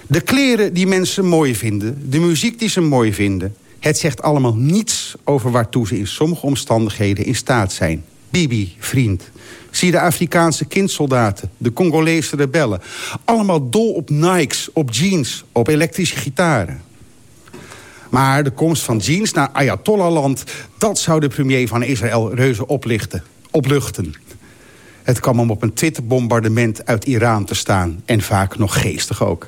De kleren die mensen mooi vinden, de muziek die ze mooi vinden... het zegt allemaal niets over waartoe ze in sommige omstandigheden in staat zijn. Bibi, vriend, zie de Afrikaanse kindsoldaten, de Congolese rebellen... allemaal dol op Nikes, op jeans, op elektrische gitaren. Maar de komst van jeans naar Ayatollah-land... dat zou de premier van Israël reuze oplichten, opluchten. Het kwam hem op een Twitter-bombardement uit Iran te staan. En vaak nog geestig ook.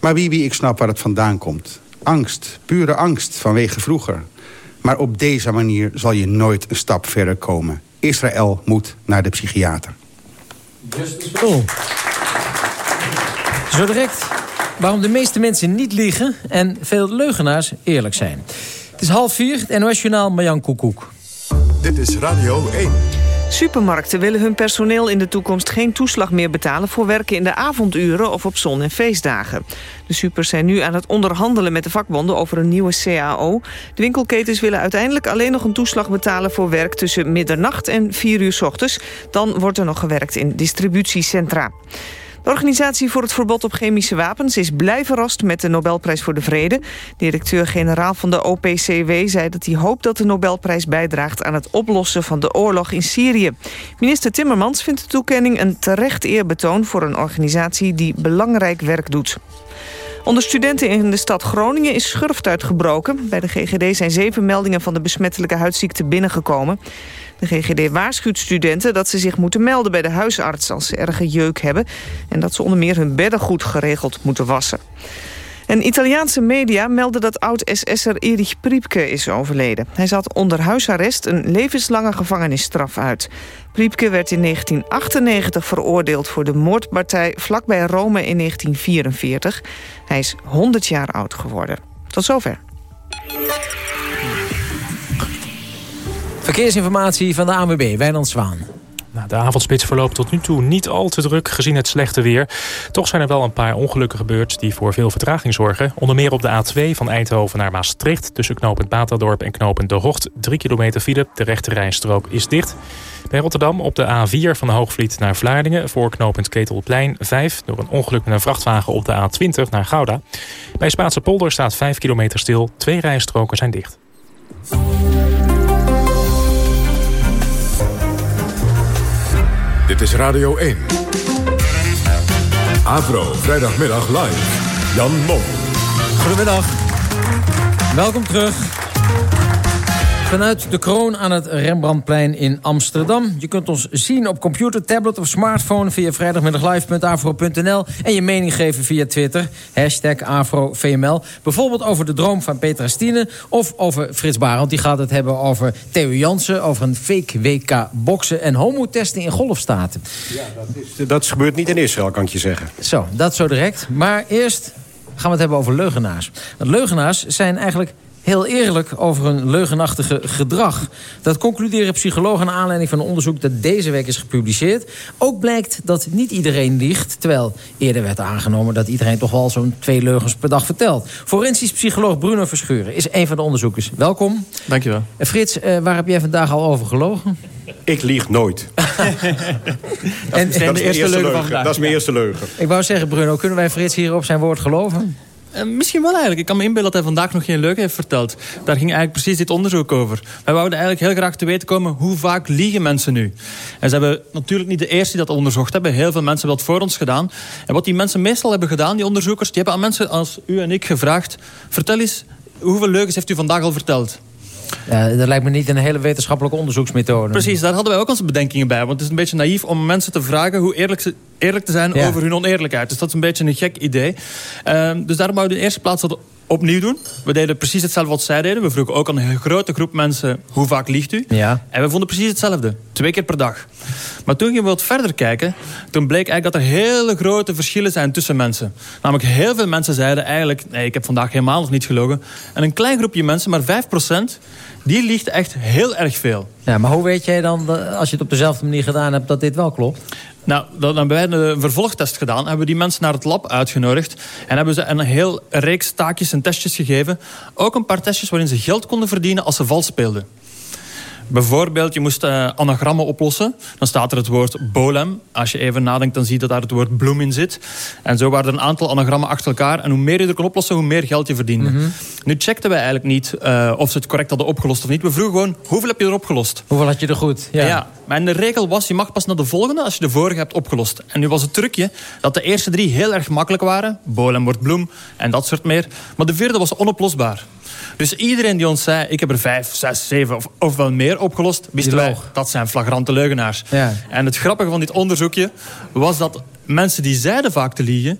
Maar Bibi, ik snap waar het vandaan komt. Angst, pure angst vanwege vroeger. Maar op deze manier zal je nooit een stap verder komen. Israël moet naar de psychiater. Oh. Zo direct waarom de meeste mensen niet liegen... en veel leugenaars eerlijk zijn. Het is half vier, het NOS-journaal Marjan Koekoek. Dit is Radio 1. Supermarkten willen hun personeel in de toekomst geen toeslag meer betalen... voor werken in de avonduren of op zon- en feestdagen. De supers zijn nu aan het onderhandelen met de vakbonden over een nieuwe CAO. De winkelketens willen uiteindelijk alleen nog een toeslag betalen... voor werk tussen middernacht en 4 uur s ochtends. Dan wordt er nog gewerkt in distributiecentra. De Organisatie voor het Verbod op Chemische Wapens is blij verrast met de Nobelprijs voor de Vrede. Directeur-generaal van de OPCW zei dat hij hoopt dat de Nobelprijs bijdraagt aan het oplossen van de oorlog in Syrië. Minister Timmermans vindt de toekenning een terecht eerbetoon voor een organisatie die belangrijk werk doet. Onder studenten in de stad Groningen is schurft uitgebroken. Bij de GGD zijn zeven meldingen van de besmettelijke huidziekte binnengekomen. De GGD waarschuwt studenten dat ze zich moeten melden bij de huisarts... als ze erge jeuk hebben en dat ze onder meer hun bedden goed geregeld moeten wassen. En Italiaanse media melden dat oud-SS'er Erich Priepke is overleden. Hij zat onder huisarrest een levenslange gevangenisstraf uit. Priepke werd in 1998 veroordeeld voor de moordpartij vlakbij Rome in 1944. Hij is 100 jaar oud geworden. Tot zover. Verkeersinformatie van de ANWB, Wijnand Zwaan. Nou, de avondspits verloopt tot nu toe niet al te druk gezien het slechte weer. Toch zijn er wel een paar ongelukken gebeurd die voor veel vertraging zorgen. Onder meer op de A2 van Eindhoven naar Maastricht... tussen knooppunt Batadorp en knooppunt De Hocht. 3 kilometer file, de rechte rijstrook is dicht. Bij Rotterdam op de A4 van de Hoogvliet naar Vlaardingen... voor knooppunt Ketelplein 5... door een ongeluk met een vrachtwagen op de A20 naar Gouda. Bij Spaanse polder staat 5 kilometer stil. Twee rijstroken zijn dicht. Dit is Radio 1. Avro, vrijdagmiddag live. Jan Mom. Goedemiddag. Welkom terug. Vanuit de kroon aan het Rembrandtplein in Amsterdam. Je kunt ons zien op computer, tablet of smartphone... via vrijdagmiddaglive.afro.nl. En je mening geven via Twitter. Hashtag AfroVML. Bijvoorbeeld over de droom van Petra Stine... of over Frits Barend. Die gaat het hebben over Theo Jansen... over een fake WK boksen en homotesten in golfstaten. Ja, dat, is, dat gebeurt niet in Israël, kan ik je zeggen. Zo, dat zo direct. Maar eerst gaan we het hebben over leugenaars. Want leugenaars zijn eigenlijk heel eerlijk over hun leugenachtige gedrag. Dat concluderen psychologen naar aanleiding van een onderzoek... dat deze week is gepubliceerd. Ook blijkt dat niet iedereen liegt... terwijl eerder werd aangenomen dat iedereen toch wel zo'n twee leugens per dag vertelt. Forensisch psycholoog Bruno Verschuren is een van de onderzoekers. Welkom. Dankjewel. En Frits, eh, waar heb jij vandaag al over gelogen? Ik lieg nooit. en, dat, is de eerste leugen. dat is mijn eerste leugen. Ik wou zeggen, Bruno, kunnen wij Frits hier op zijn woord geloven? Uh, misschien wel eigenlijk. Ik kan me inbeelden dat hij vandaag nog geen leugen heeft verteld. Daar ging eigenlijk precies dit onderzoek over. Wij wouden eigenlijk heel graag te weten komen hoe vaak liegen mensen nu. En ze hebben natuurlijk niet de eerste die dat onderzocht hebben. Heel veel mensen hebben dat voor ons gedaan. En wat die mensen meestal hebben gedaan, die onderzoekers... die hebben aan mensen als u en ik gevraagd... vertel eens, hoeveel leugens heeft u vandaag al verteld? Ja, dat lijkt me niet een hele wetenschappelijke onderzoeksmethode. Precies, daar hadden wij ook onze bedenkingen bij. Want het is een beetje naïef om mensen te vragen hoe eerlijk ze eerlijk te zijn Ja. over hun oneerlijkheid. Dus dat is een beetje een gek idee. Ehm, dus daarom wouden we in de eerste plaats dat opnieuw doen. We deden precies hetzelfde wat zij deden. We vroegen ook aan een grote groep mensen... hoe vaak liegt u? Ja. En we vonden precies hetzelfde. Twee keer per dag. Maar toen gingen we wat verder kijken. Toen bleek eigenlijk dat er hele grote verschillen zijn tussen mensen. Namelijk heel veel mensen zeiden eigenlijk... nee, ik heb vandaag helemaal nog niet gelogen. En een klein groepje mensen, maar 5%... die liegt echt heel erg veel. Ja, maar hoe weet jij dan, als je het op dezelfde manier gedaan hebt, dat dit wel klopt? Nou, dan hebben wij een vervolgtest gedaan. Hebben we die mensen naar het lab uitgenodigd. En hebben ze een heel reeks taakjes en testjes gegeven. Ook een paar testjes waarin ze geld konden verdienen als ze vals speelden. Bijvoorbeeld, je moest eh, anagrammen oplossen. Dan staat er het woord bolem. Als je even nadenkt, dan zie je dat daar het woord bloem in zit. En zo waren er een aantal anagrammen achter elkaar. En hoe meer je er kon oplossen, hoe meer geld je verdiende. Mhm. Nu checkten wij eigenlijk niet eh, of ze het correct hadden opgelost of niet. We vroegen gewoon, hoeveel heb je er opgelost? Hoeveel had je er goed? Ja. maar en de regel was, je mag pas naar de volgende als je de vorige hebt opgelost. En nu was het trucje dat de eerste drie heel erg makkelijk waren. Bolem wordt bloem en dat soort meer. Maar de vierde was onoplosbaar. Dus iedereen die ons zei, ik heb er vijf, zes, zeven of, of wel meer opgelost, wisten wij, dat zijn flagrante leugenaars. Ja. En het grappige van dit onderzoekje was dat mensen die zeiden vaak te liegen,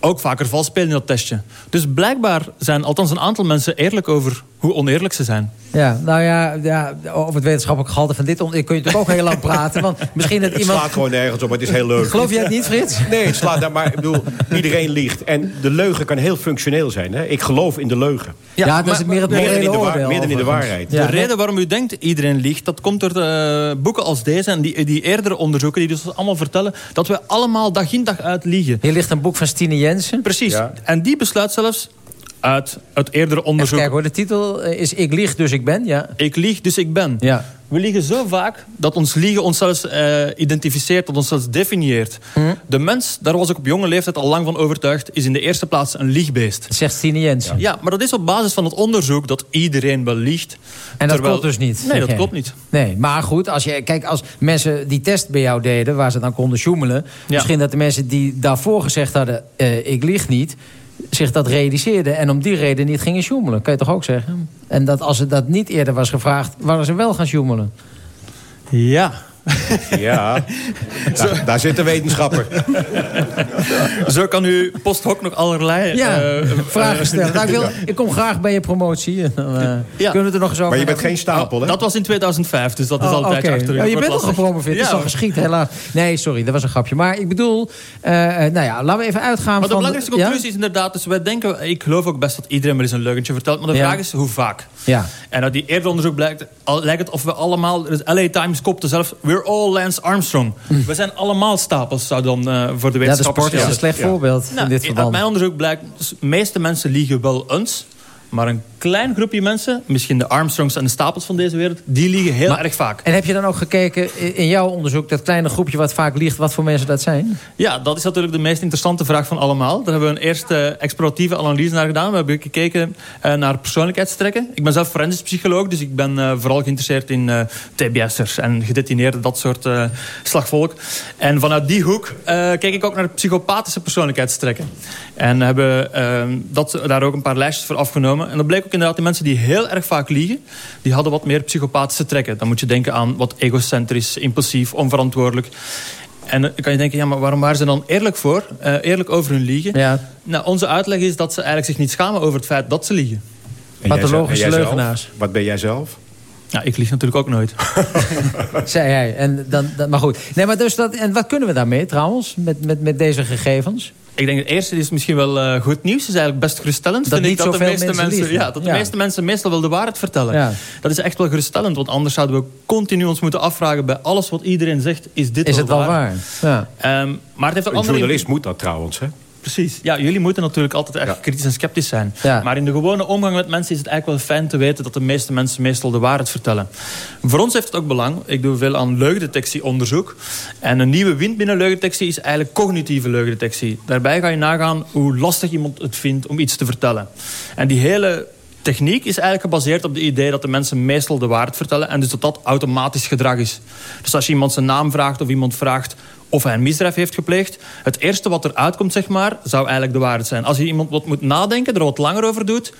ook vaker vals spelen in dat testje. Dus blijkbaar zijn althans een aantal mensen eerlijk over hoe oneerlijk ze zijn. Ja, nou ja, ja, over het wetenschappelijk gehalte van dit on- kun je natuurlijk ook heel lang praten. Want misschien dat Het iemand... slaat gewoon nergens op, maar het is heel leuk. Geloof jij het niet, Frits? Nee, het slaat daar, maar ik bedoel, iedereen liegt. En de leugen kan heel functioneel zijn. Hè? Ik geloof in de leugen. Ja, dat is meer het meer dan in de, wa- oordeel. meer dan in de waarheid. Ja, de reden waarom u denkt iedereen liegt, dat komt door de boeken als deze en die, die eerdere onderzoeken die dus allemaal vertellen dat we allemaal dag in dag uit liegen. Hier ligt een boek van Stine Jensen. Precies. En die besluit zelfs uit het eerdere onderzoek. Kijk hoor, de titel eh, is Ik lieg, dus ik ben. Ja. Ik lieg, dus ik ben. Ja. We liegen zo vaak dat ons liegen ons zelfs eh, identificeert, dat ons zelfs definieert. Hm. De mens, daar was ik op jonge leeftijd al lang van overtuigd, is in de eerste plaats een liegbeest. Zegt Stine Jensen. Ja, maar dat is op basis van het onderzoek dat iedereen wel liegt. En dat terwijl- klopt dus niet. Nee, dat jij. klopt niet. Nee, maar goed, als je, kijk, als mensen die test bij jou deden... waar ze dan konden sjoemelen... misschien dat de mensen die daarvoor gezegd hadden... eh, ik lieg niet, zich dat realiseerden... en om die reden niet gingen sjoemelen. Kan je toch ook zeggen? En dat als het dat niet eerder was gevraagd... waren ze wel gaan sjoemelen. Ja. Ja, daar, daar zit de wetenschapper. Zo kan u post hoc nog allerlei Ja, eh, vragen stellen. Nou, ik, wil, ik kom graag bij je promotie. En Dan, eh, Kunnen we het er nog eens over Maar je bent geen stapel, hè? Dat was in 2005, dus dat is Oh, al een tijdje oké. achter u. Ja, je Dat bent al gepromoveerd. Het is al geschied, helaas. Nee, sorry, dat was een grapje. Maar ik bedoel, eh, nou ja, laten we even uitgaan Maar de van... belangrijkste ja? conclusie is inderdaad... Dus wij denken, ik geloof ook best dat iedereen wel eens een leugentje vertelt. Maar de Ja. vraag is hoe vaak. Ja. En uit die eerder onderzoek blijkt, al, lijkt het of we allemaal... De LA Times kopte zelf... We're all Lance Armstrong. We zijn allemaal stapels, zou dan eh, voor de de wetenschappers sport is een slecht voorbeeld in dit Uit verband. mijn onderzoek blijkt... Dus de meeste mensen liegen wel eens... Maar een klein groepje mensen, misschien de Armstrongs en de stapels van deze wereld... die liegen heel Maar- erg vaak. En heb je dan ook gekeken in jouw onderzoek... dat kleine groepje wat vaak liegt, wat voor mensen dat zijn? Ja, dat is natuurlijk de meest interessante vraag van allemaal. Daar hebben we een eerste exploratieve analyse naar gedaan. We hebben gekeken eh, naar persoonlijkheidstrekken. Ik ben zelf forensisch psycholoog, dus ik ben eh, vooral geïnteresseerd in eh, TBS'ers en gedetineerden, dat soort slagvolk. En vanuit die hoek keek ik ook naar psychopathische persoonlijkheidstrekken. En hebben dat, daar ook een paar lijstjes voor afgenomen. En dat bleek ook inderdaad, die mensen die heel erg vaak liegen, die hadden wat meer psychopathische trekken. Dan moet je denken aan wat egocentrisch, impulsief, onverantwoordelijk. En dan kan je denken, ja, maar waarom waren ze dan eerlijk voor? Eh, eerlijk over hun liegen? Ja. Nou, onze uitleg is dat ze eigenlijk zich niet schamen over het feit dat ze liegen. Pathologische leugenaars. Wat ben jij zelf? Ja, ik lieg natuurlijk ook nooit. Zei hij. En dan, dan, maar goed. Nee, maar dus dat, en wat kunnen we daarmee trouwens? Met, met, met deze gegevens? Ik denk het eerste is misschien wel eh, goed nieuws. is eigenlijk best geruststellend. Dat vind niet ik, dat de meeste mensen ja, dat de Ja. meeste mensen meestal wel de waarheid vertellen. Ja. Dat is echt wel geruststellend. Want anders zouden we continu ons moeten afvragen... bij alles wat iedereen zegt, is dit Is wel het wel waar? Ja. Ehm, maar het heeft Een andere... journalist moet dat trouwens, hè? Precies. Ja, jullie moeten natuurlijk altijd echt kritisch en sceptisch zijn. Maar in de gewone omgang met mensen is het eigenlijk wel fijn te weten... dat de meeste mensen meestal de waarheid vertellen. Voor ons heeft het ook belang. Ik doe veel aan leugendetectieonderzoek. En een nieuwe wind binnen leugendetectie is eigenlijk cognitieve leugendetectie. Daarbij ga je nagaan hoe lastig iemand het vindt om iets te vertellen. En die hele techniek is eigenlijk gebaseerd op het idee dat de mensen meestal de waarheid vertellen en dus dat dat automatisch gedrag is. Dus als je iemand zijn naam vraagt of iemand vraagt of hij een misdrijf heeft gepleegd, het eerste wat eruit komt, zeg maar, zou eigenlijk de waarheid zijn. Als je iemand wat moet nadenken, er wat langer over doet,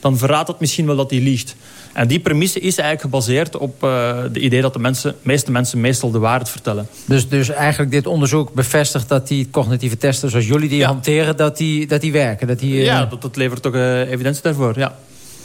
dan verraadt dat misschien wel dat hij liegt. En die premisse is eigenlijk gebaseerd op uh, de idee dat de mensen, meeste mensen meestal de waarheid vertellen. Dus, dus eigenlijk dit onderzoek bevestigt dat die cognitieve testen zoals jullie die hanteren, dat die, dat die werken? Dat die, uh... Ja, dat, dat levert ook uh, evidentie daarvoor, ja.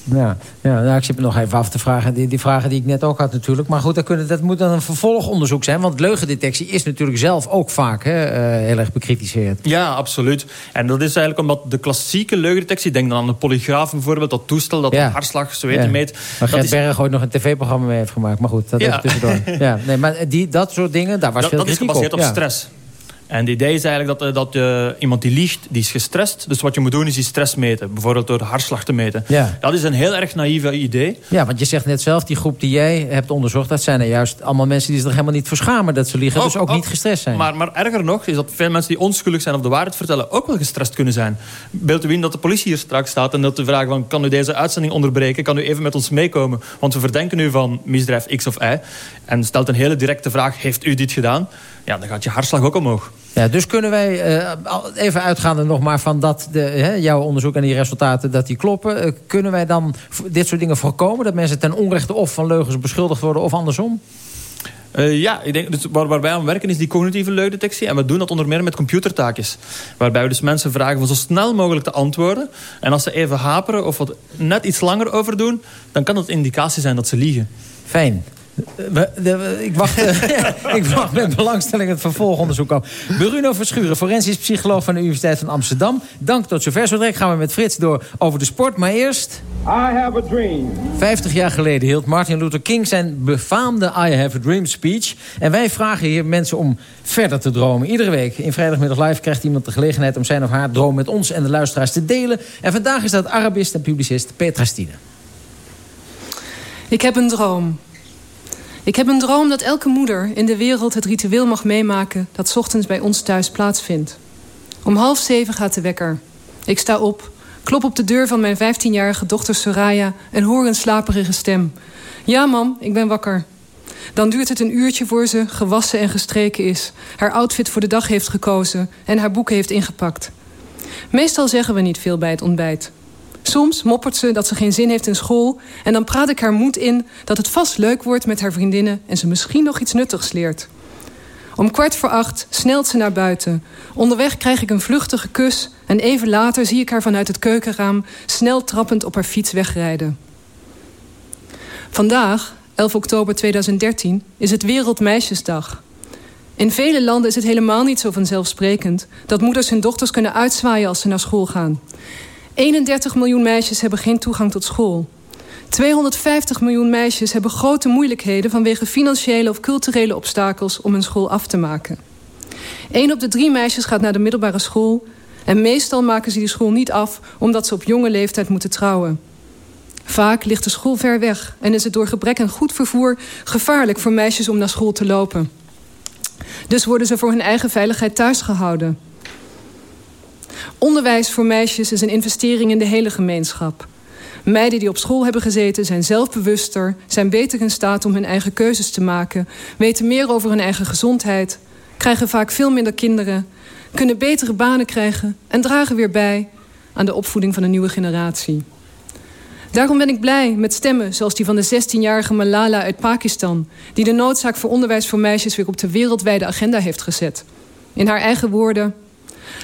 Ja, ja nou, ik zit me nog even af te vragen. Die, die vragen die ik net ook had natuurlijk. Maar goed, dat, kunnen, dat moet dan een vervolgonderzoek zijn. Want leugendetectie is natuurlijk zelf ook vaak hè, uh, heel erg bekritiseerd. Ja, absoluut. En dat is eigenlijk omdat de klassieke leugendetectie... denk dan aan de polygraaf bijvoorbeeld, dat toestel dat ja. hartslag zo ja. meet. Waar Gert is... Berg ooit nog een tv-programma mee heeft gemaakt. Maar goed, dat ja. even tussendoor. ja, nee, maar die, dat soort dingen, daar was dat, veel Dat is gebaseerd op, op stress. En het idee is eigenlijk dat, dat uh, iemand die liegt, die is gestrest. Dus wat je moet doen is die stress meten. Bijvoorbeeld door de hartslag te meten. Ja. Dat is een heel erg naïef idee. Ja, want je zegt net zelf, die groep die jij hebt onderzocht... dat zijn er juist allemaal mensen die zich er helemaal niet voor schamen dat ze liegen. Ook, dus ook, ook, niet gestrest zijn. Maar, maar erger nog is dat veel mensen die onschuldig zijn of de waarheid vertellen... ook wel gestrest kunnen zijn. Beeld u in dat de politie hier straks staat en dat u vraagt... Van, kan u deze uitzending onderbreken? Kan u even met ons meekomen? Want we verdenken u van misdrijf X of Y. En stelt een hele directe vraag, heeft u dit gedaan? Ja, dan gaat je hartslag ook omhoog. Ja, dus kunnen wij, uh, even uitgaande nog maar van dat de, hè, jouw onderzoek en die resultaten, dat die kloppen. Uh, kunnen wij dan dit soort dingen voorkomen? Dat mensen ten onrechte of van leugens beschuldigd worden of andersom? Uh, ja, ik denk, dus waar, waar wij aan werken is die cognitieve leugendetectie. En we doen dat onder meer met computertaakjes. Waarbij we dus mensen vragen om zo snel mogelijk te antwoorden. En als ze even haperen of wat net iets langer over doen... dan kan dat indicatie zijn dat ze liegen. Fijn. We, de, ik, wacht, ik wacht met belangstelling het vervolgonderzoek af. Bruno Verschuren, forensisch psycholoog van de Universiteit van Amsterdam. Dank tot zover. Zo direct gaan we met Frits door over de sport. Maar eerst... I have a dream. 50 jaar geleden hield Martin Luther King zijn befaamde I have a dream speech. En wij vragen hier mensen om verder te dromen. Iedere week in Vrijdagmiddag Live krijgt iemand de gelegenheid... om zijn of haar droom met ons en de luisteraars te delen. En vandaag is dat Arabist en publicist Petra Stine. Ik heb een droom. Ik heb een droom dat elke moeder in de wereld het ritueel mag meemaken... dat ochtends bij ons thuis plaatsvindt. Om half zeven gaat de wekker. Ik sta op, klop op de deur van mijn 15-jarige dochter Soraya... en hoor een slaperige stem. Ja, mam, ik ben wakker. Dan duurt het een uurtje voor ze gewassen en gestreken is... haar outfit voor de dag heeft gekozen en haar boeken heeft ingepakt. Meestal zeggen we niet veel bij het ontbijt. Soms moppert ze dat ze geen zin heeft in school... en dan praat ik haar moed in dat het vast leuk wordt met haar vriendinnen... en ze misschien nog iets nuttigs leert. Om kwart voor acht snelt ze naar buiten. Onderweg krijg ik een vluchtige kus... en even later zie ik haar vanuit het keukenraam... snel trappend op haar fiets wegrijden. Vandaag, 11 oktober 2013, is het Wereldmeisjesdag. In vele landen is het helemaal niet zo vanzelfsprekend... dat moeders hun dochters kunnen uitzwaaien als ze naar school gaan... 31 miljoen meisjes hebben geen toegang tot school. 250 miljoen meisjes hebben grote moeilijkheden... vanwege financiële of culturele obstakels om hun school af te maken. 1 op de drie meisjes gaat naar de middelbare school... en meestal maken ze die school niet af... omdat ze op jonge leeftijd moeten trouwen. Vaak ligt de school ver weg... en is het door gebrek aan goed vervoer gevaarlijk voor meisjes om naar school te lopen. Dus worden ze voor hun eigen veiligheid thuis gehouden... Onderwijs voor meisjes is een investering in de hele gemeenschap. Meiden die op school hebben gezeten zijn zelfbewuster... zijn beter in staat om hun eigen keuzes te maken... weten meer over hun eigen gezondheid... krijgen vaak veel minder kinderen... kunnen betere banen krijgen... en dragen weer bij aan de opvoeding van een nieuwe generatie. Daarom ben ik blij met stemmen zoals die van de 16-jarige Malala uit Pakistan... die de noodzaak voor onderwijs voor meisjes weer op de wereldwijde agenda heeft gezet. In haar eigen woorden...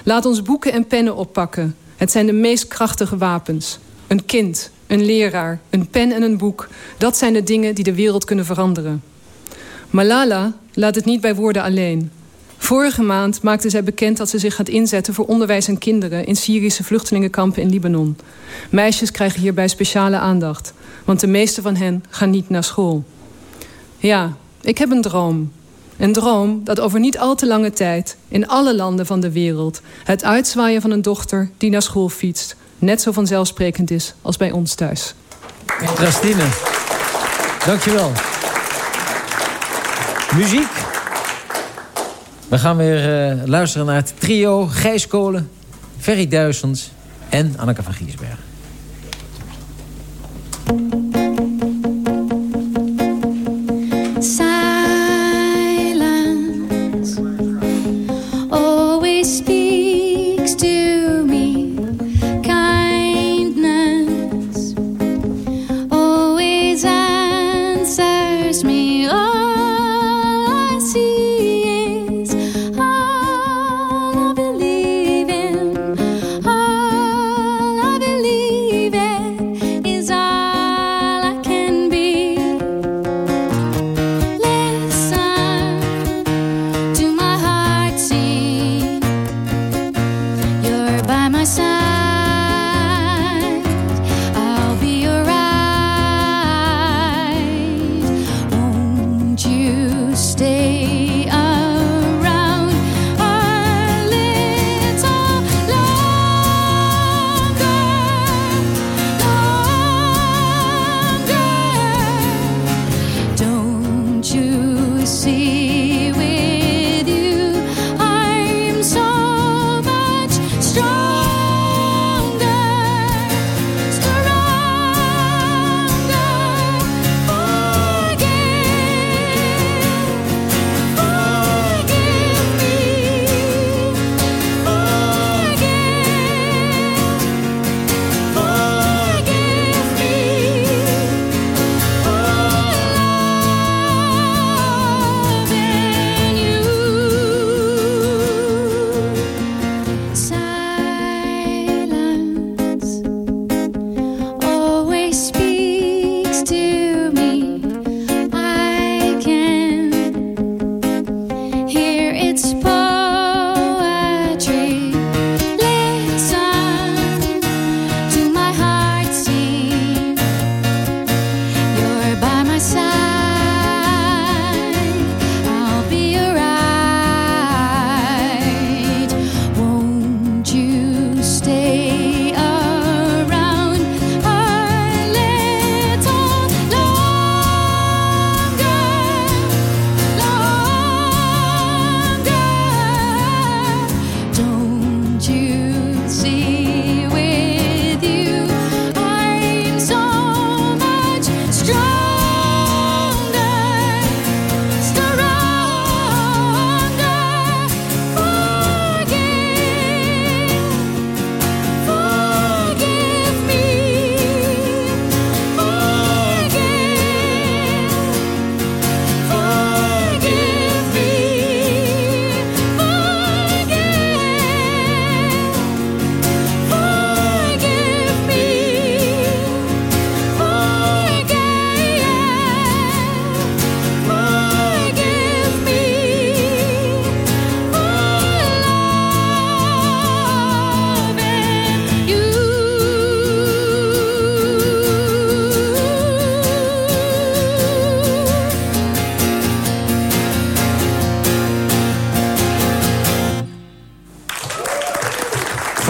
Laat ons boeken en pennen oppakken. Het zijn de meest krachtige wapens. Een kind, een leraar, een pen en een boek. Dat zijn de dingen die de wereld kunnen veranderen. Malala laat het niet bij woorden alleen. Vorige maand maakte zij bekend dat ze zich gaat inzetten... voor onderwijs aan kinderen in Syrische vluchtelingenkampen in Libanon. Meisjes krijgen hierbij speciale aandacht. Want de meeste van hen gaan niet naar school. Ja, ik heb een droom. Een droom dat over niet al te lange tijd in alle landen van de wereld... het uitzwaaien van een dochter die naar school fietst... net zo vanzelfsprekend is als bij ons thuis. Christine, dankjewel. Muziek. We gaan weer uh, luisteren naar het trio Gijs Kolen, Ferry Duisens en Anneke van Giersberg.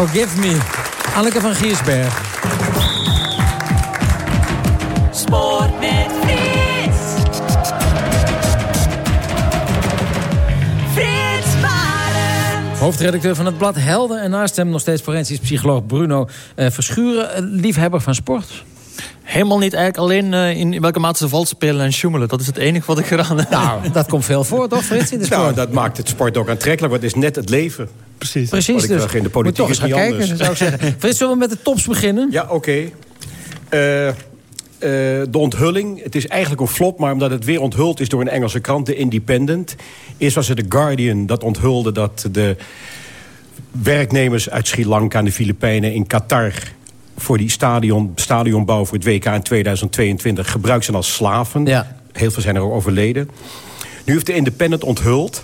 Forgive me. Anneke van Giersberg. Sport met Frits. Frits Barend. Hoofdredacteur van het blad Helden. En naast hem nog steeds forensisch psycholoog Bruno eh, Verschuren. eh, liefhebber van sport. Helemaal niet eigenlijk alleen eh, in welke mate ze vals spelen en sjoemelen. Dat is het enige wat ik gedaan heb. Nou, dat komt veel voor, toch Frits, in de sport? Nou, dat maakt het sport ook aantrekkelijk, want het is net het leven. Precies. Precies, Wat ik dus in de moet politiek toch eens gaan niet kijken, anders. zou ik zeggen. Frits, zullen we met de tops beginnen? Ja, oké. Eh, eh, de onthulling, het is eigenlijk een flop... maar omdat het weer onthuld is door een Engelse krant, The Independent. Eerst was het The Guardian dat onthulde dat de werknemers uit Sri Lanka en de Filipijnen in Qatar... voor die stadion, stadionbouw voor het WK in 2022 gebruikt zijn als slaven. Heel veel zijn er ook overleden. Nu heeft de Independent onthuld